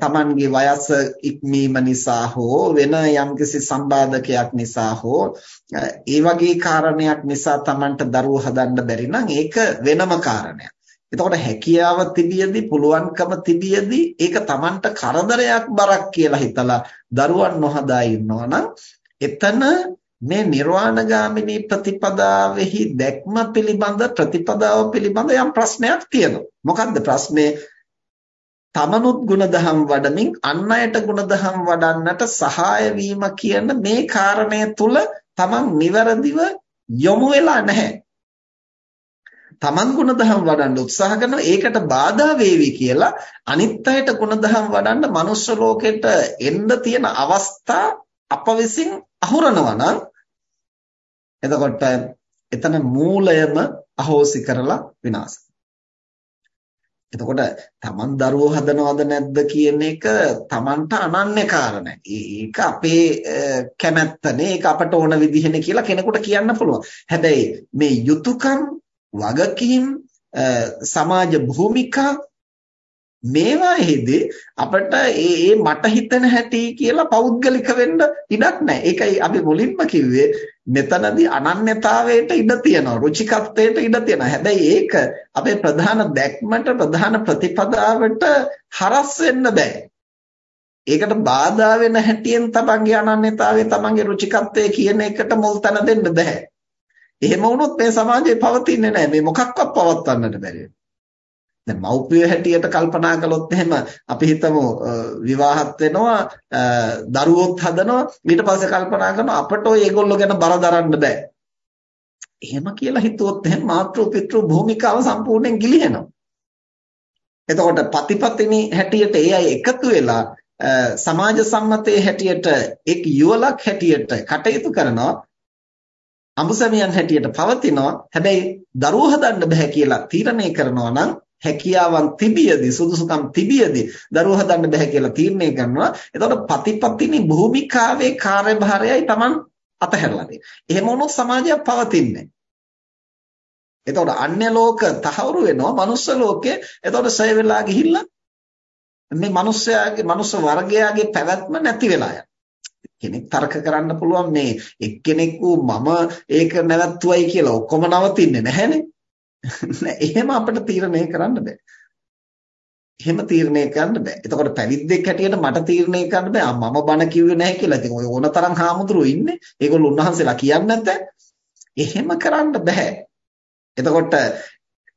තමන්ගේ වයස ඉක්මීම නිසා හෝ වෙන යම්කිසි සම්බාධකයක් නිසා හෝ ඒ වගේ කාරණයක් නිසා තමන්ට දරුවෝ හදන්න බැරි නම් ඒක වෙනම කාරණයක්. එතකොට හැකියාව තිබියදී පුළුවන්කම තිබියදී ඒක තමන්ට කරදරයක් බරක් කියලා හිතලා දරුවන් නොහදා ඉන්නවා නම් එතන මේ නිර්වාණගාමිනී ප්‍රතිපදාවෙහි දැක්ම පිළිබඳ ප්‍රතිපදාව පිළිබඳ යම් ප්‍රශ්නයක් තියෙනවා. මොකද්ද ප්‍රශ්නේ? තමනුත් ಗುಣදහම් වඩමින් අන් අයට ಗುಣදහම් වඩන්නට සහාය කියන මේ කාරණය තුල තමන් નિවරදිව යොමු වෙලා නැහැ. තමන් ಗುಣදහම් වඩන්න උත්සාහ කරනවා ඒකට බාධා වේවි කියලා අනිත් අයට ಗುಣදහම් වඩන්න මනුෂ්‍ය ලෝකෙට එන්න තියෙන අවස්ථා අප විසින් අහුරනවා නම් එතකොට එතන මූලයම අහෝසි කරලා විනාශ එතකොට තමන් දරුවෝ හදනවද නැද්ද කියන එක තමන්ට අනන්‍ය කාරණා. ඒක අපේ කැමැත්තනේ ඒක අපට ඕන විදිහනේ කියලා කෙනෙකුට කියන්න පුළුවන්. හැබැයි මේ යුතුයකම් වගකීම් සමාජ භූමිකා මේවාෙහිදී අපිට ඒ ඒ මට හිතෙන හැටි කියලා පෞද්ගලික වෙන්න ඉඩක් නැහැ. ඒකයි අපි මුලින්ම කිව්වේ මෙතනදී අනන්‍යතාවයට ඉඩ තියෙනවා. රුචිකත්වයට ඉඩ තියෙනවා. හැබැයි ඒක අපේ ප්‍රධාන දැක්මට ප්‍රධාන ප්‍රතිපදාවට හරස් වෙන්න බෑ. ඒකට බාධා වෙන හැටියෙන් තමන්ගේ අනන්‍යතාවය තමන්ගේ රුචිකත්වය කියන එකට මුල් තැන දෙන්න බෑ. එහෙම වුණොත් මේ සමාජය පවතින්නේ නැහැ. මේ මොකක්වත් පවත්වන්නට බැරි දැන් මව්පිය හැටියට කල්පනා කළොත් එහෙම අපි හිතමු විවාහත් වෙනවා දරුවොත් හදනවා ඊට පස්සේ කල්පනා කරනවා අපට ඔය ඒගොල්ලෝ ගැන බර දරන්න බෑ. එහෙම කියලා හිතුවොත් එහෙම මාතෘ පිතෘ භූමිකාව සම්පූර්ණයෙන් ගිලිහෙනවා. එතකොට පතිපතිනි හැටියට ඒ අය එකතු වෙලා සමාජ සම්මතයේ හැටියට එක් යුවලක් හැටියට කටයුතු කරනවා අඹසමියන් හැටියට පවතිනවා හැබැයි දරුවෝ හදන්න බෑ කියලා තීරණය කරනවා නම් හැකියාවන් තිබියදී සුදුසුකම් තිබියදී දරුවෝ හදන්න බෑ කියලා තීරණය කරනවා. එතකොට පතිපතිනි භූමිකාවේ කාර්යභාරයයි Taman අතහැරලා තියෙන්නේ. එහෙම වුණොත් සමාජයක් පවතින්නේ එතකොට අන්‍ය ලෝක තහවුරු වෙනවා මනුස්ස ලෝකේ එතකොට ඡය වෙලා ගිහිල්ලා මේ මිනිස්යාගේ මනුස්ස වර්ගයාගේ පැවැත්ම නැති වෙලා යනවා කෙනෙක් තර්ක කරන්න පුළුවන් මේ එක්කෙනෙක් වූ මම ඒක නැවැත්තුවයි කියලා ඔක්කොම නවතින්නේ නැහැනේ නෑ එහෙම අපිට තීරණය කරන්න බෑ එහෙම තීරණය කරන්න බෑ. එතකොට පැවිද්දෙක් හැටියට මට තීරණය කරන්න බෑ. මම බණ කිව්වේ නැහැ කියලා. ඉතින් ඔය ඕනතරම් හාමුදුරුවෝ ඉන්නේ. ඒගොල්ලෝ උන්වහන්සේලා කියන්නේ නැත්නම් එහෙම කරන්න බෑ. එතකොට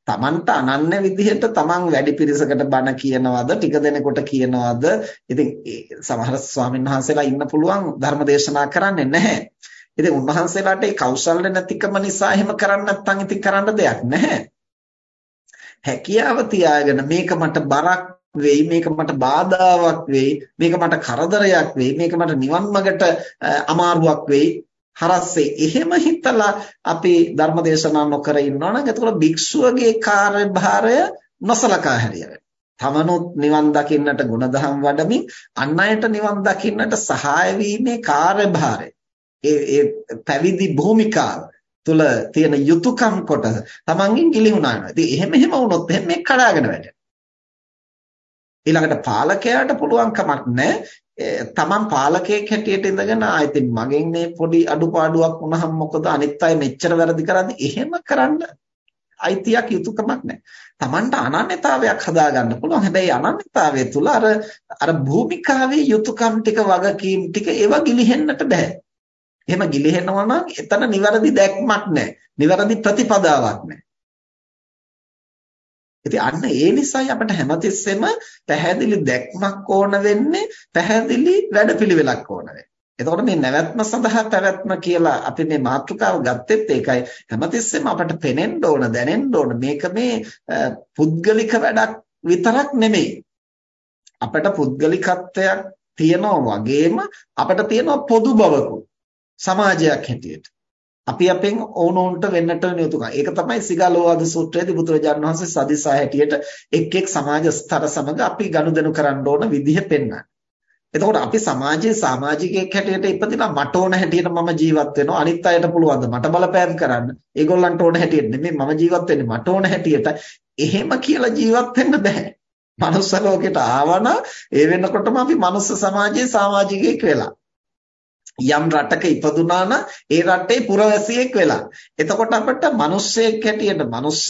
තමන්ට අනන්‍ය විදිහට තමන් වැඩි පිරිසකට බණ කියනවද ටික දෙනෙකුට කියනවද ඉතින් සමහර ස්වාමීන් වහන්සේලා ඉන්න පුළුවන් ධර්ම දේශනා කරන්නේ නැහැ ඉතින් උන්වහන්සේලාට ඒ කෞශල්‍ය නැතිකම නිසා එහෙම කරන්නේ නැත්නම් ඉතින් කරන්න දෙයක් නැහැ හැකියාව තියාගෙන මේක මට බරක් වෙයි මේක මට බාධාවක් වෙයි මේක මට කරදරයක් වෙයි මේක මට නිවන් මාර්ගට අමාරුවක් වෙයි හරස්සේ එහෙම හිතලා අපි ධර්ම දේශනා නොකර ඉන්නවා නම් එතකොට භික්ෂුවගේ කාර්යභාරය නොසලකා හැරියෙනවා. තමනුත් නිවන් දකින්නට ගුණධම් වඩමින් අන් අයට නිවන් දකින්නට සහාය වීමේ කාර්යභාරය ඒ ඒ පැවිදි භූමිකාව තුල තියෙන යුතුයකම් කොටස තමන්ගෙන් ගිලිහුණා වෙනවා. ඉතින් එහෙම එහෙම වුණොත් එහෙම මේ කඩාගෙන වැටෙනවා. ඊළඟට පාලකයාට පුළුවන් කමක් නැහැ තමන් පාලකයෙක් හැටියට ඉඳගෙන ආයිතින් මගෙන් මේ පොඩි අඩුපාඩුවක් වුණාම මොකද අනිත් අය මෙච්චර වැරදි කරන්නේ එහෙම කරන්න අයිතියක් යුතුයකමක් නැහැ. තමන්ට අනන්‍යතාවයක් හදාගන්න පුළුවන්. හැබැයි අනන්‍යතාවය තුල අර අර භූමිකාවේ යුතුයකම් ටික වගකීම් ටික ඒවා ගිලිහෙන්නට බෑ. එහෙම ගිලිහෙනවා නම් එතන නිවැරදි දැක්මක් නැහැ. නිවැරදි ප්‍රතිපදාවක් නැහැ. ඉතින් අන්න ඒ නිසායි අපිට හැමතිස්සෙම පැහැදිලි දැක්මක් ඕන වෙන්නේ පැහැදිලි වැඩපිළිවෙලක් ඕන වෙන්නේ. එතකොට මේ නැවැත්ම සඳහා පැවැත්ම කියලා අපි මේ මාතෘකාව ගත්තෙත් ඒකයි හැමතිස්සෙම අපට පෙනෙන්න ඕන දැනෙන්න ඕන මේක මේ පුද්ගලික වැඩක් විතරක් නෙමෙයි. අපට පුද්ගලිකත්වයක් තියනවා වගේම අපට තියෙනවා පොදු බවකුත්. සමාජයක් හැටියට. අපි අපෙන් ඕනෝන්ට වෙන්නට යුතුකම්. ඒක තමයි සිගාලෝවාද සූත්‍රයේදී බුදුරජාණන් වහන්සේ සදිසා හැටියට එක් එක් සමාජ ස්තර සමග අපි ගනුදෙනු කරන්න ඕන විදිහ පෙන්වන්නේ. එතකොට අපි සමාජයේ සමාජිකයෙක් හැටියට ඉපදිනා මට ඕන හැටියට මම ජීවත් වෙනවා. අනිත් අයට පුළුවන් ද මට බලපෑම් කරන්න? ඒගොල්ලන්ට ඕන හැටියට නෙමෙයි මම ජීවත් වෙන්නේ. මට ඕන හැටියට එහෙම කියලා ජීවත් වෙන්න බෑ. මනුස්ස ලෝකෙට ආවනම් ඒ වෙනකොටම අපි මනුස්ස සමාජයේ සමාජිකයෙක් වෙලා. යම් රටක ඉපදුනා නම් ඒ රටේ පුරවැසියෙක් වෙලා. එතකොට අපිට මිනිස්සෙක් හැටියට මනුස්ස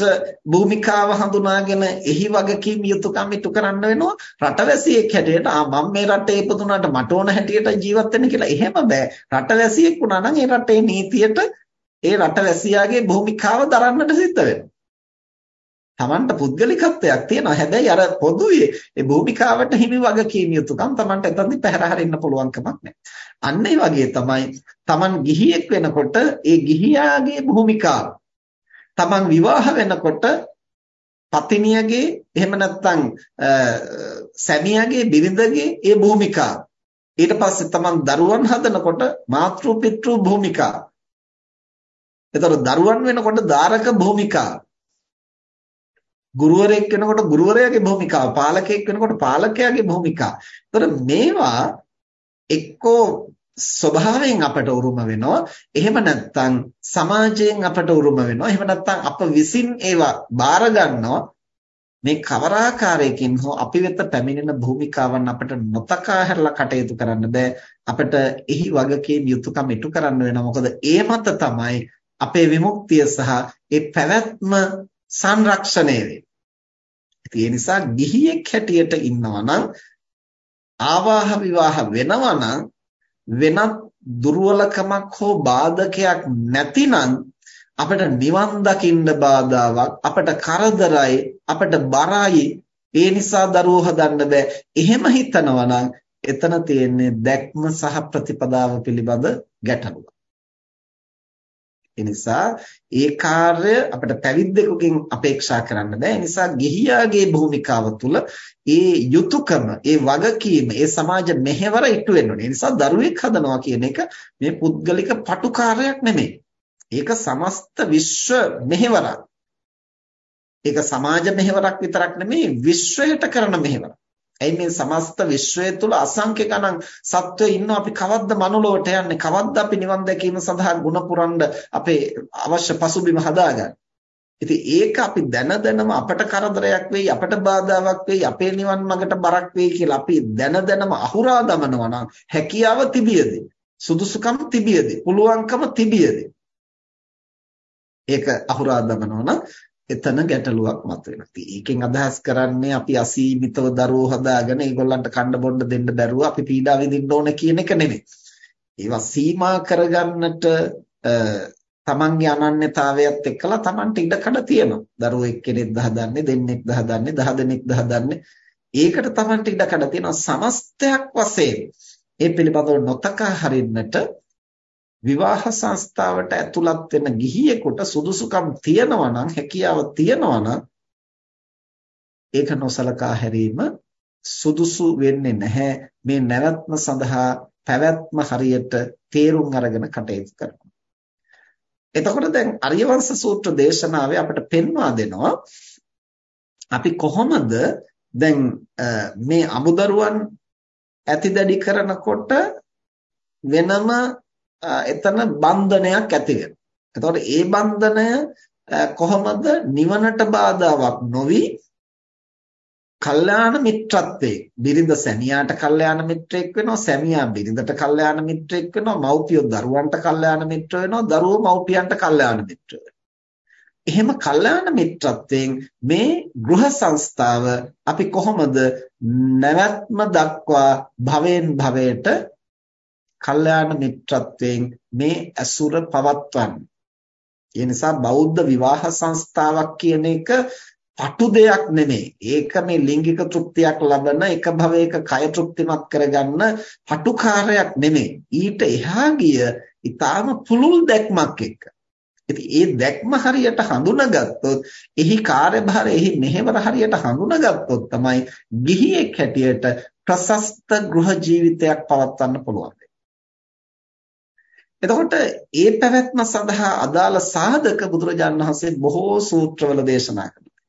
භූමිකාව හඳුනාගෙන එහි වගකීම් යුතුයකම් ඉටු කරන්න වෙනවා. රටවැසියෙක් හැටියට ආ මම මේ රටේ ඉපදුනාට මට ඕන හැටියට ජීවත් වෙන්න කියලා එහෙම බෑ. රටවැසියෙක් වුණා නම් ඒ රටේ නීතියට ඒ රටවැසියාගේ භූමිකාව දරන්නට සිද්ධ වෙනවා. Tamanට පුද්ගලිකත්වයක් තියෙනවා. හැබැයි අර පොදුවේ ඒ භූමිකාවට හිමි වගකීම් යුතුකම් Tamanට එතනදි පැහැර හරින්න පුළුවන් කමක් නැහැ. අන්න ඒ වගේ තමයි Taman ගිහියෙක් වෙනකොට ඒ ගිහියාගේ භූමිකාව Taman විවාහ වෙනකොට පතිනියගේ එහෙම නැත්නම් සැමියාගේ බිරිඳගේ ඒ භූමිකාව ඊට පස්සේ Taman දරුවන් හදනකොට මාතෘ පිතෘ භූමිකාව එතකොට දරුවන් වෙනකොට දාරක භූමිකාව ගුරුවරයෙක් වෙනකොට ගුරුවරයාගේ භූමිකාව, පාලකයෙක් වෙනකොට පාලකයාගේ භූමිකාව. ඒතර මේවා එක්කෝ ස්වභාවයෙන් අපට උරුම වෙනවා. එහෙම නැත්නම් සමාජයෙන් අපට උරුම වෙනවා. එහෙම නැත්නම් අප විසින් ඒවා බාර ගන්නවා. මේ කවර ආකාරයකින් හෝ අපි වෙත පැමිණෙන භූමිකාවන් අපිට නොතකා හැරලා කටයුතු කරන්න බෑ අපිට එහි වගකීම් යුතුයකම් ඉටු කරන්න වෙනවා මොකද ඒ මත තමයි අපේ විමුක්තිය සහ ඒ පැවැත්ම සංරක්ෂණය වෙන්නේ ඒ නිසා ගිහියෙක් හැටියට ඉන්නවා නම් ආවාහ විවාහ වෙනවා නම් වෙනත් දුර්වලකමක් හෝ බාධකයක් නැතිනම් අපිට නිවන් දකින්න බාධාවක් අපිට කරදරයි අපිට බරයි. ඒ නිසා දරුවෝ හදන්න බෑ. එහෙම හිතනවා නම් එතන තියෙන්නේ දැක්ම සහ ප්‍රතිපදාව පිළිබඳ ගැටලුවක්. ඒ නිසා ඒ කාර්ය අපිට පැවිද්දෙකුගෙන් අපේක්ෂා කරන්න බෑ. ඒ නිසා ගිහියාගේ භූමිකාව තුළ ඒ යුතුයකම, ඒ වගකීම, ඒ සමාජ මෙහෙවර ඉටු වෙන්න ඕනේ. ඒ නිසා දරුවෙක් හදනවා කියන එක මේ පුද්ගලික පටු කාර්යයක් නෙමෙයි. ඒක සමස්ත විශ්ව මෙහෙවරක්. ඒක සමාජ මෙහෙවරක් විතරක් නෙමෙයි විශ්වයට කරන මෙහෙවරක්. ඇයි මේ සමස්ත විශ්වය තුල අසංඛ්‍ය ගණන්? සත්වයෝ ඉන්නවා. අපි කවද්ද මනුලොවට යන්නේ? කවද්ද අපි නිවන් දැකීම සඳහා ගුණ පුරන්න අපේ අවශ්‍ය පසුබිම හදාගන්නේ? ඉතින් ඒක අපි දැන දැනම අපට කරදරයක් වෙයි අපට බාධාවක් වෙයි අපේ නිවන් මඟට බරක් වෙයි කියලා අපි දැන දැනම අහුරා දමනවා නම් හැකියාව තිබියදී සුදුසුකම් තිබියදී පුළුවන්කම තිබියදී ඒක අහුරා දමනවා නම් එතන ගැටලුවක් මතුවෙනවා. ඒකෙන් අදහස් කරන්නේ අපි අසීමිතව දරුවෝ හදාගෙන ඒගොල්ලන්ට කන්න බොන්න දෙන්න බැරුව අපි පීඩා විඳින්න ඕන කියන එක නෙමෙයි. ඒවා සීමා කරගන්නට තමන්ගේ අනන්‍යතාවයත් එක්කලා තමන්ට ඉඩකඩ තියෙනවා. දරුවෝ එක්කෙනෙක්ද හදන්නේ, දෙන්නෙක්ද හදන්නේ, දහ දෙනෙක්ද හදන්නේ. ඒකට තමන්ට ඉඩකඩ තියෙනවා. සමස්තයක් වශයෙන් ඒ පිළිබඳව නොතකා හරින්නට විවාහ සංස්ථාවට ඇතුළත් වෙන ගිහියෙකුට සුදුසුකම් තියනවා නම් හැකියාව තියනවා නම් ඒක නොසලකා හැරීම සුදුසු වෙන්නේ නැහැ මේ නැවැත්ම සඳහා පැවැත්ම හරියට තේරුම් අරගෙන කටයුතු කරනවා. එතකොට දැන් අරියවංශ සූත්‍ර දේශනාවේ අපිට පෙන්වා දෙනවා අපි කොහොමද දැන් මේ අමුදරුවන් ඇතිදැඩි කරනකොට වෙනම එතන බන්ධනයක් ඇති වෙනවා. එතකොට ඒ බන්ධනය කොහොමද නිවනට බාධාවක් නොවි කල්යාණ මිත්‍රත්වයේ බිරිඳ සැමියාට කල්යාණ මිත්‍රෙක් වෙනවා සැමියා බිරිඳට කල්යාණ මිත්‍රෙක් වෙනවා මව්පියෝ දරුවන්ට කල්යාණ මිත්‍ර වෙනවා දරුවෝ මව්පියන්ට කල්යාණ මිත්‍ර එහෙම කල්යාණ මිත්‍රත්වයෙන් මේ ගෘහ සංස්ථාව අපි කොහොමද නැවැත්ම දක්වා භවෙන් භවයට කල්යාණ මිත්‍රත්වයෙන් මේ ඇසුර පවත්වන්නේ. ඒ නිසා බෞද්ධ විවාහ සංස්ථාවක් කියන එක පටු දෙයක් නෙමෙයි. ඒක මේ ලිංගික තෘප්තියක් ලබන එක භවයක කය තෘප්තිමත් කරගන්න පටුකාරයක් නෙමෙයි. ඊට එහා ගිය ඊටාම පුළුල් දැක්මක් එක්ක. ඉතින් ඒ දැක්ම හරියට හඳුනාගත්තොත් එහි කාර්යභාරය එහි මෙහෙවර හරියට හඳුනාගත්තොත් තමයි ගිහියෙක් හැටියට ප්‍රසස්ත ගෘහ ජීවිතයක් පවත්වන්න පුළුවන්. එතකොට ඒ පැවැත්ම සඳහා අදාළ සාධක බුදුරජාණන් වහන්සේ බොහෝ සූත්‍රවල දේශනා කරනවා.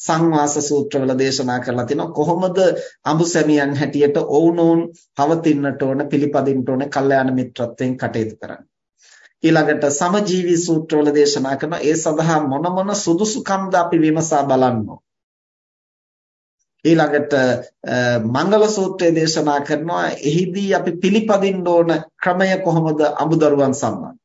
සංවාස සූත්‍රවල දේශනා කරලා තිනවා කොහොමද අඹුසැමියන් හැටියට ඔවුනොවුන් පවතින්නට ඕන පිළිපදින්නට ඕන කල්යාණ මිත්‍රත්වයෙන් කටයුතු කරන්න. ඊළඟට සමජීවි සූත්‍රවල දේශනා කරන ඒ සඳහා මොන මොන සුදුසුකම්ද අපි විමසා බලන්න ඊළඟට මංගල සූත්‍රය දේශනා කරනවා. එහිදී අපි පිළිපදින්න ඕන ක්‍රමය කොහොමද? අමුදරුවන් සම්බන්ධ.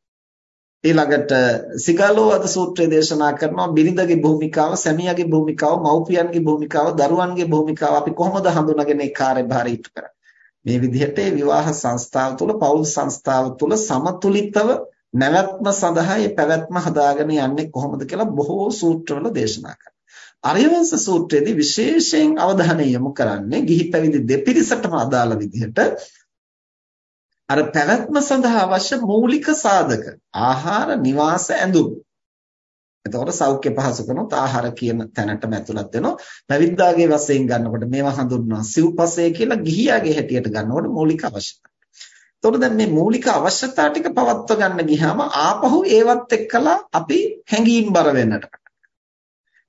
ඊළඟට සිගාලෝවද සූත්‍රය දේශනා කරනවා. බිරිඳගේ භූමිකාව සැමියාගේ භූමිකාව මව්පියන්ගේ භූමිකාව දරුවන්ගේ භූමිකාව අපි කොහොමද හඳුනාගෙන ඒ කාර්යභාරය ඉටු කරන්නේ? මේ විදිහට විවාහ සංස්ථාව තුළ පෞල් සංස්ථාව තුළ සමතුලිතව නැවැත්ම සඳහා මේ පැවැත්ම හදාගෙන යන්නේ කොහොමද කියලා බොහෝ සූත්‍රවල දේශනා කරනවා. අරියවංශ සූත්‍රයේදී විශේෂයෙන් අවධානය යොමු කරන්නේ ගිහි පැවිදි දෙපිරිසටම අදාළ විදිහට අර පැවැත්ම සඳහා අවශ්‍ය මූලික සාධක ආහාර නිවාස ඇඳුම් එතකොට සෞඛ්‍ය පහසුකමත් ආහාර කියන තැනටම ඇතුළත් වෙනවා පැවිද්දාගේ වශයෙන් ගන්නකොට මේවා හඳුන්වනවා සිව්පසය කියලා ගිහියාගේ හැටියට ගන්නකොට මූලික අවශ්‍යතා. එතකොට දැන් මේ මූලික අවශ්‍යතා ටික පවත්ව ගන්න ගියාම ආපහු ඒවත් එක්කලා අපි හැංගීම් බර වෙන්නට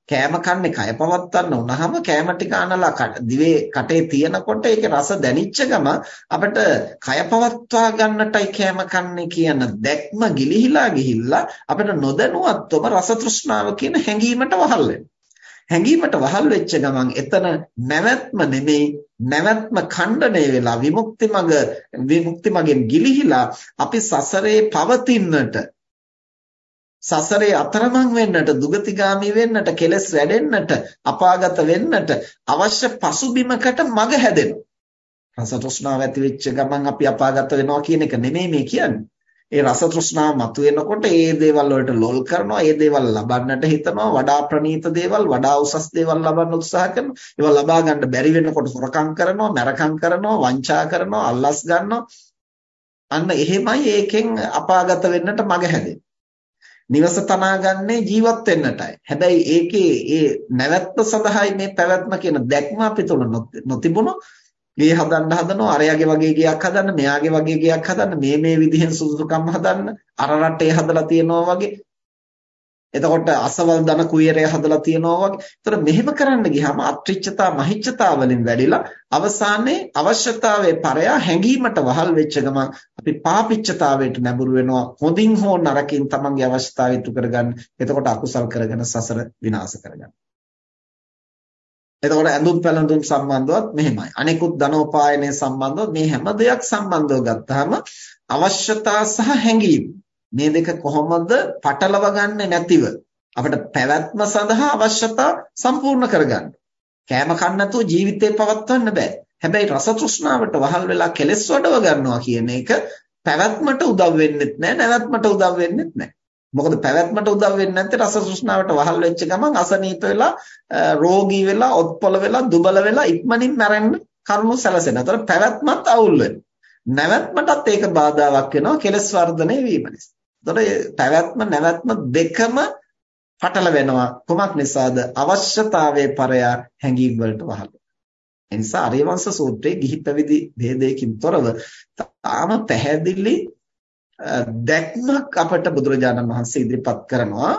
කෑම කන්නේ කය පවත්වන්න උනහම කෑම ටික අනලා දිවේ කටේ තියනකොට ඒකේ රස දැනිච්ච ගම අපිට කය පවත්වා ගන්නටයි කෑම කන්නේ කියන දැක්ම ගිලිහිලා ගිහිල්ලා අපිට නොදැනුවත්වම රස තෘෂ්ණාව කියන හැඟීමට වහල් හැඟීමට වහල් වෙච්ච ගමන් එතන නැවැත්ම නෙමෙයි නැවැත්ම ඛණ්ඩණය වෙලා විමුක්ති මග විමුක්ති මගෙන් ගිලිහිලා අපි සසරේ පවතින්නට සසරේ අතරමං වෙන්නට දුගතිගාමි වෙන්නට කෙලස් වැඩෙන්නට අපාගත වෙන්නට අවශ්‍ය පසුබිමකට මග හැදෙනවා. රස තෘෂ්ණාව ඇති වෙච්ච ගමන් අපි අපාගත වෙනවා කියන එක නෙමෙයි මේ කියන්නේ. ඒ රස තෘෂ්ණාව මතුවෙනකොට ඒ දේවල් වලට ලොල් කරනවා, ඒ දේවල් ලබන්නට හිතනවා, වඩා ප්‍රණීත දේවල්, වඩා උසස් දේවල් ලබන්න උත්සාහ කරනවා. ඒවා ලබා ගන්න බැරි වෙනකොට හොරකම් කරනවා, මරකම් කරනවා, වංචා කරනවා, අල්ලස් ගන්නවා. අන්න එහෙමයි ඒකෙන් අපාගත වෙන්නට මග හැදෙන්නේ. නිවස තනාගන්නේ ජීවත් වෙන්නටයි. හැබැයි ඒකේ ඒ නැවැත්ම සඳහායි මේ පැවැත්ම කියන දැක්ම අපි තුල නොතිබුණොත් ගේ හදන්න හදනවා අරයාගේ වගේ ගයක් හදන්න මෙයාගේ වගේ ගයක් හදන්න මේ මේ විදිහෙන් සුදුසුකම් හදන්න අර රටේ හදලා තියනවා වගේ එතකොට අසවල් ධන කුයරය හදලා තියනවා වගේ. ඒතර මෙහෙම කරන්න ගියාම අත්‍රිච්ඡතා මහිච්ඡතා වලින් වැඩිලා අවසානයේ අවශ්‍යතාවයේ පරයා හැඟීමට වහල් වෙච්ච ගමන් අපි පාපිච්ඡතාවයට නැඹුරු වෙනවා. හොඳින් හෝ නරකින් තමන්ගේ අවශ්‍යතාවය ඉටු කරගන්න. එතකොට අකුසල් කරගෙන සසර විනාශ කරගන්න. එතකොට ඇඳුම් පැළඳුම් සම්බන්ධවත් මෙහෙමයි. අනිකුත් ධනෝපායනය සම්බන්ධව මේ හැම දෙයක් සම්බන්ධව ගත්තාම අවශ්‍යතා සහ හැඟීම් මේ දෙක කොහොමද පටලව ගන්නෙ නැතිව අපිට පැවැත්ම සඳහා අවශ්‍යතා සම්පූර්ණ කරගන්න. කෑම කන්න නැතුව ජීවිතේ පවත්වන්න බෑ. හැබැයි රස තෘෂ්ණාවට වහල් වෙලා කෙලස් වඩව ගන්නවා කියන එක පැවැත්මට උදව් වෙන්නෙත් නෑ, නැවැත්මට උදව් වෙන්නෙත් නෑ. මොකද පැවැත්මට උදව් වෙන්නේ නැත්නම් රස තෘෂ්ණාවට වහල් වෙච්ච ගමන් අසනීප වෙලා රෝගී වෙලා ඔත්පොළ වෙලා දුබල වෙලා ඉක්මනින් මැරෙන්න කරුණු සැලසෙනවා. ඒතර පැවැත්මත් අවුල් වෙනවා. නැවැත්මටත් ඒක බාධාවක් වෙනවා කෙලස් වර්ධනය වීම නිසා. එතකොට පැවැත්ම නැවැත්ම දෙකම පටල වෙනවා. කොමක් නිසාද? අවශ්‍යතාවයේ පරයා හැඟීම් වලට වහල්. එනිසා අරියවංශ සූත්‍රයේ ගිහි පැවිදි ભેදයකින් තොරව තාම පැහැදිලි දැක්මක් අපට බුදුරජාණන් වහන්සේ ඉදිරිපත් කරනවා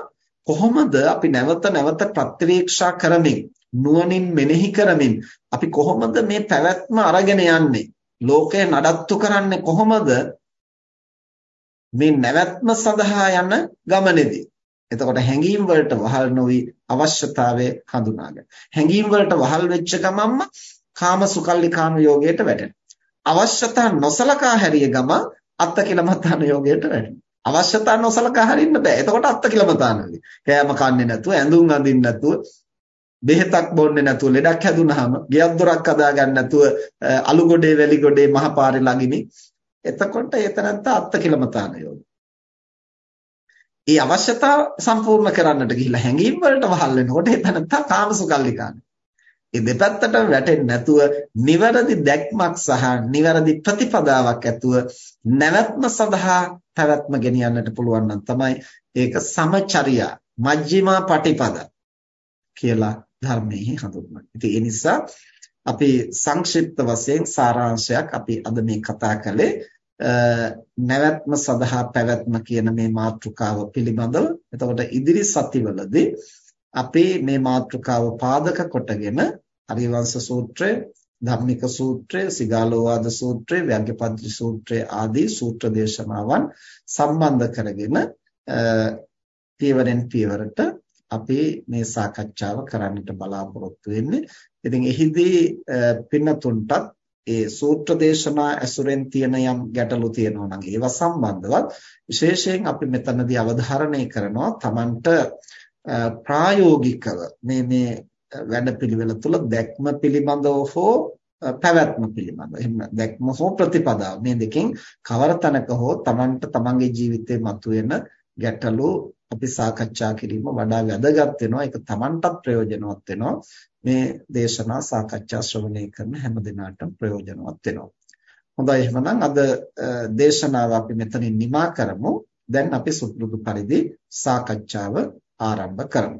කොහොමද අපි නැවත නැවත ප්‍රත්‍යවේක්ෂා කරමින් නුවණින් මෙනෙහි කරමින් අපි කොහොමද මේ පැවැත්ම අරගෙන යන්නේ ලෝකය නඩත්තු කරන්නේ කොහොමද මේ නැවැත්ම සඳහා යන ගමනේදී එතකොට හැඟීම් වලට වහල් නොවි අවශ්‍යතාවය හඳුනාගන්න. හැඟීම් වලට වහල් වෙච්ච ගමන්ම කාම සුකල්ලි කාම යෝගයට වැටෙනවා. අවශ්‍යතා නොසලකා හැරිය ගම අත්තකිලමතාන යෝගයට වැටෙනවා. අවශ්‍යතා නොසලකා හරින්න බෑ. එතකොට අත්තකිලමතානයි. කෑම කන්නේ නැතුව, ඇඳුම් අඳින්න නැතුව, බෙහෙතක් බොන්නේ නැතුව, ලෙඩක් හැදුනහම, ගෙයක් දොරක් හදා ගන්න නැතුව, අලු ගොඩේ වැලි ගොඩේ මහපාරේ ළඟිනි. එතකොට ඒතනත්ත අත්තකිලමතාන යෝගය. ඒ අවශ්‍යතාව සම්පූර්ණ කරන්නට ගිහිල්ලා හැංගීම් වලට වහල් වෙනකොට එතනත්ත කාමසුකල්ලිකානේ. ඒ දෙපැත්තට වැටෙන්නේ නැතුව නිවැරදි දැක්මක් සහ නිවැරදි ප්‍රතිපදාවක් ඇතුව නැවැත්ම සඳහා පැවැත්ම ගෙනියන්නට පුළුවන් නම් තමයි ඒක සමචරියා මජ්ක්‍ධිමා පටිපදා කියලා ධර්මයේ හඳුන්වන්නේ. ඉතින් ඒ නිසා අපි සංක්ෂිප්ත වශයෙන් සාරාංශයක් අපි අද මේ කතා කළේ නැවැත්ම සඳහා පැවැත්ම කියන මේ මාතෘකාව පිළිබඳව. එතකොට ඉදිරි සතිවලදී අපි මේ මාතෘකාව පාදක කොටගෙන අරියවංශ සූත්‍රය, ධම්මික සූත්‍රය, සිගාලෝවාද සූත්‍රය, ව්‍යංගපද්‍ය සූත්‍රය ආදී සූත්‍ර දේශනාවන් සම්බන්ධ කරගෙන පියවරෙන් පියවරට අපි මේ සාකච්ඡාව කරන්නට බලාපොරොත්තු වෙන්නේ. ඉතින් එහිදී පින්නතුන්ටත් ඒ සූත්‍ර දේශනා ඇසුරෙන් තියෙන යම් ගැටලු තියෙනවා නම් ඒවා සම්බන්ධවත් විශේෂයෙන් අපි මෙතනදී අවධාරණය කරනවා Tamanට ප්‍රායෝගිකව මේ මේ වැඩපිළිවෙල තුළ දැක්ම පිළිබඳව හෝ පැවැත්ම පිළිබඳව එහෙම දැක්ම හෝ ප්‍රතිපදාව මේ දෙකෙන් කවර තැනක හෝ Tamanට Tamanගේ ජීවිතේ මතුවෙන ගැටලු අපි සාකච්ඡා කිරීම වඩා වැදගත් වෙනවා. ඒක Tamanටත් ප්‍රයෝජනවත් වෙනවා. මේ දේශනා සාකච්ඡා ශ්‍රවණය කරන හැම දිනාටම ප්‍රයෝජනවත් වෙනවා. හොඳයි. එහෙනම් අද දේශනාව අපි මෙතනින් නිමා කරමු. දැන් අපි සුපුරුදු පරිදි සාකච්ඡාව ආරම්භ කරමු.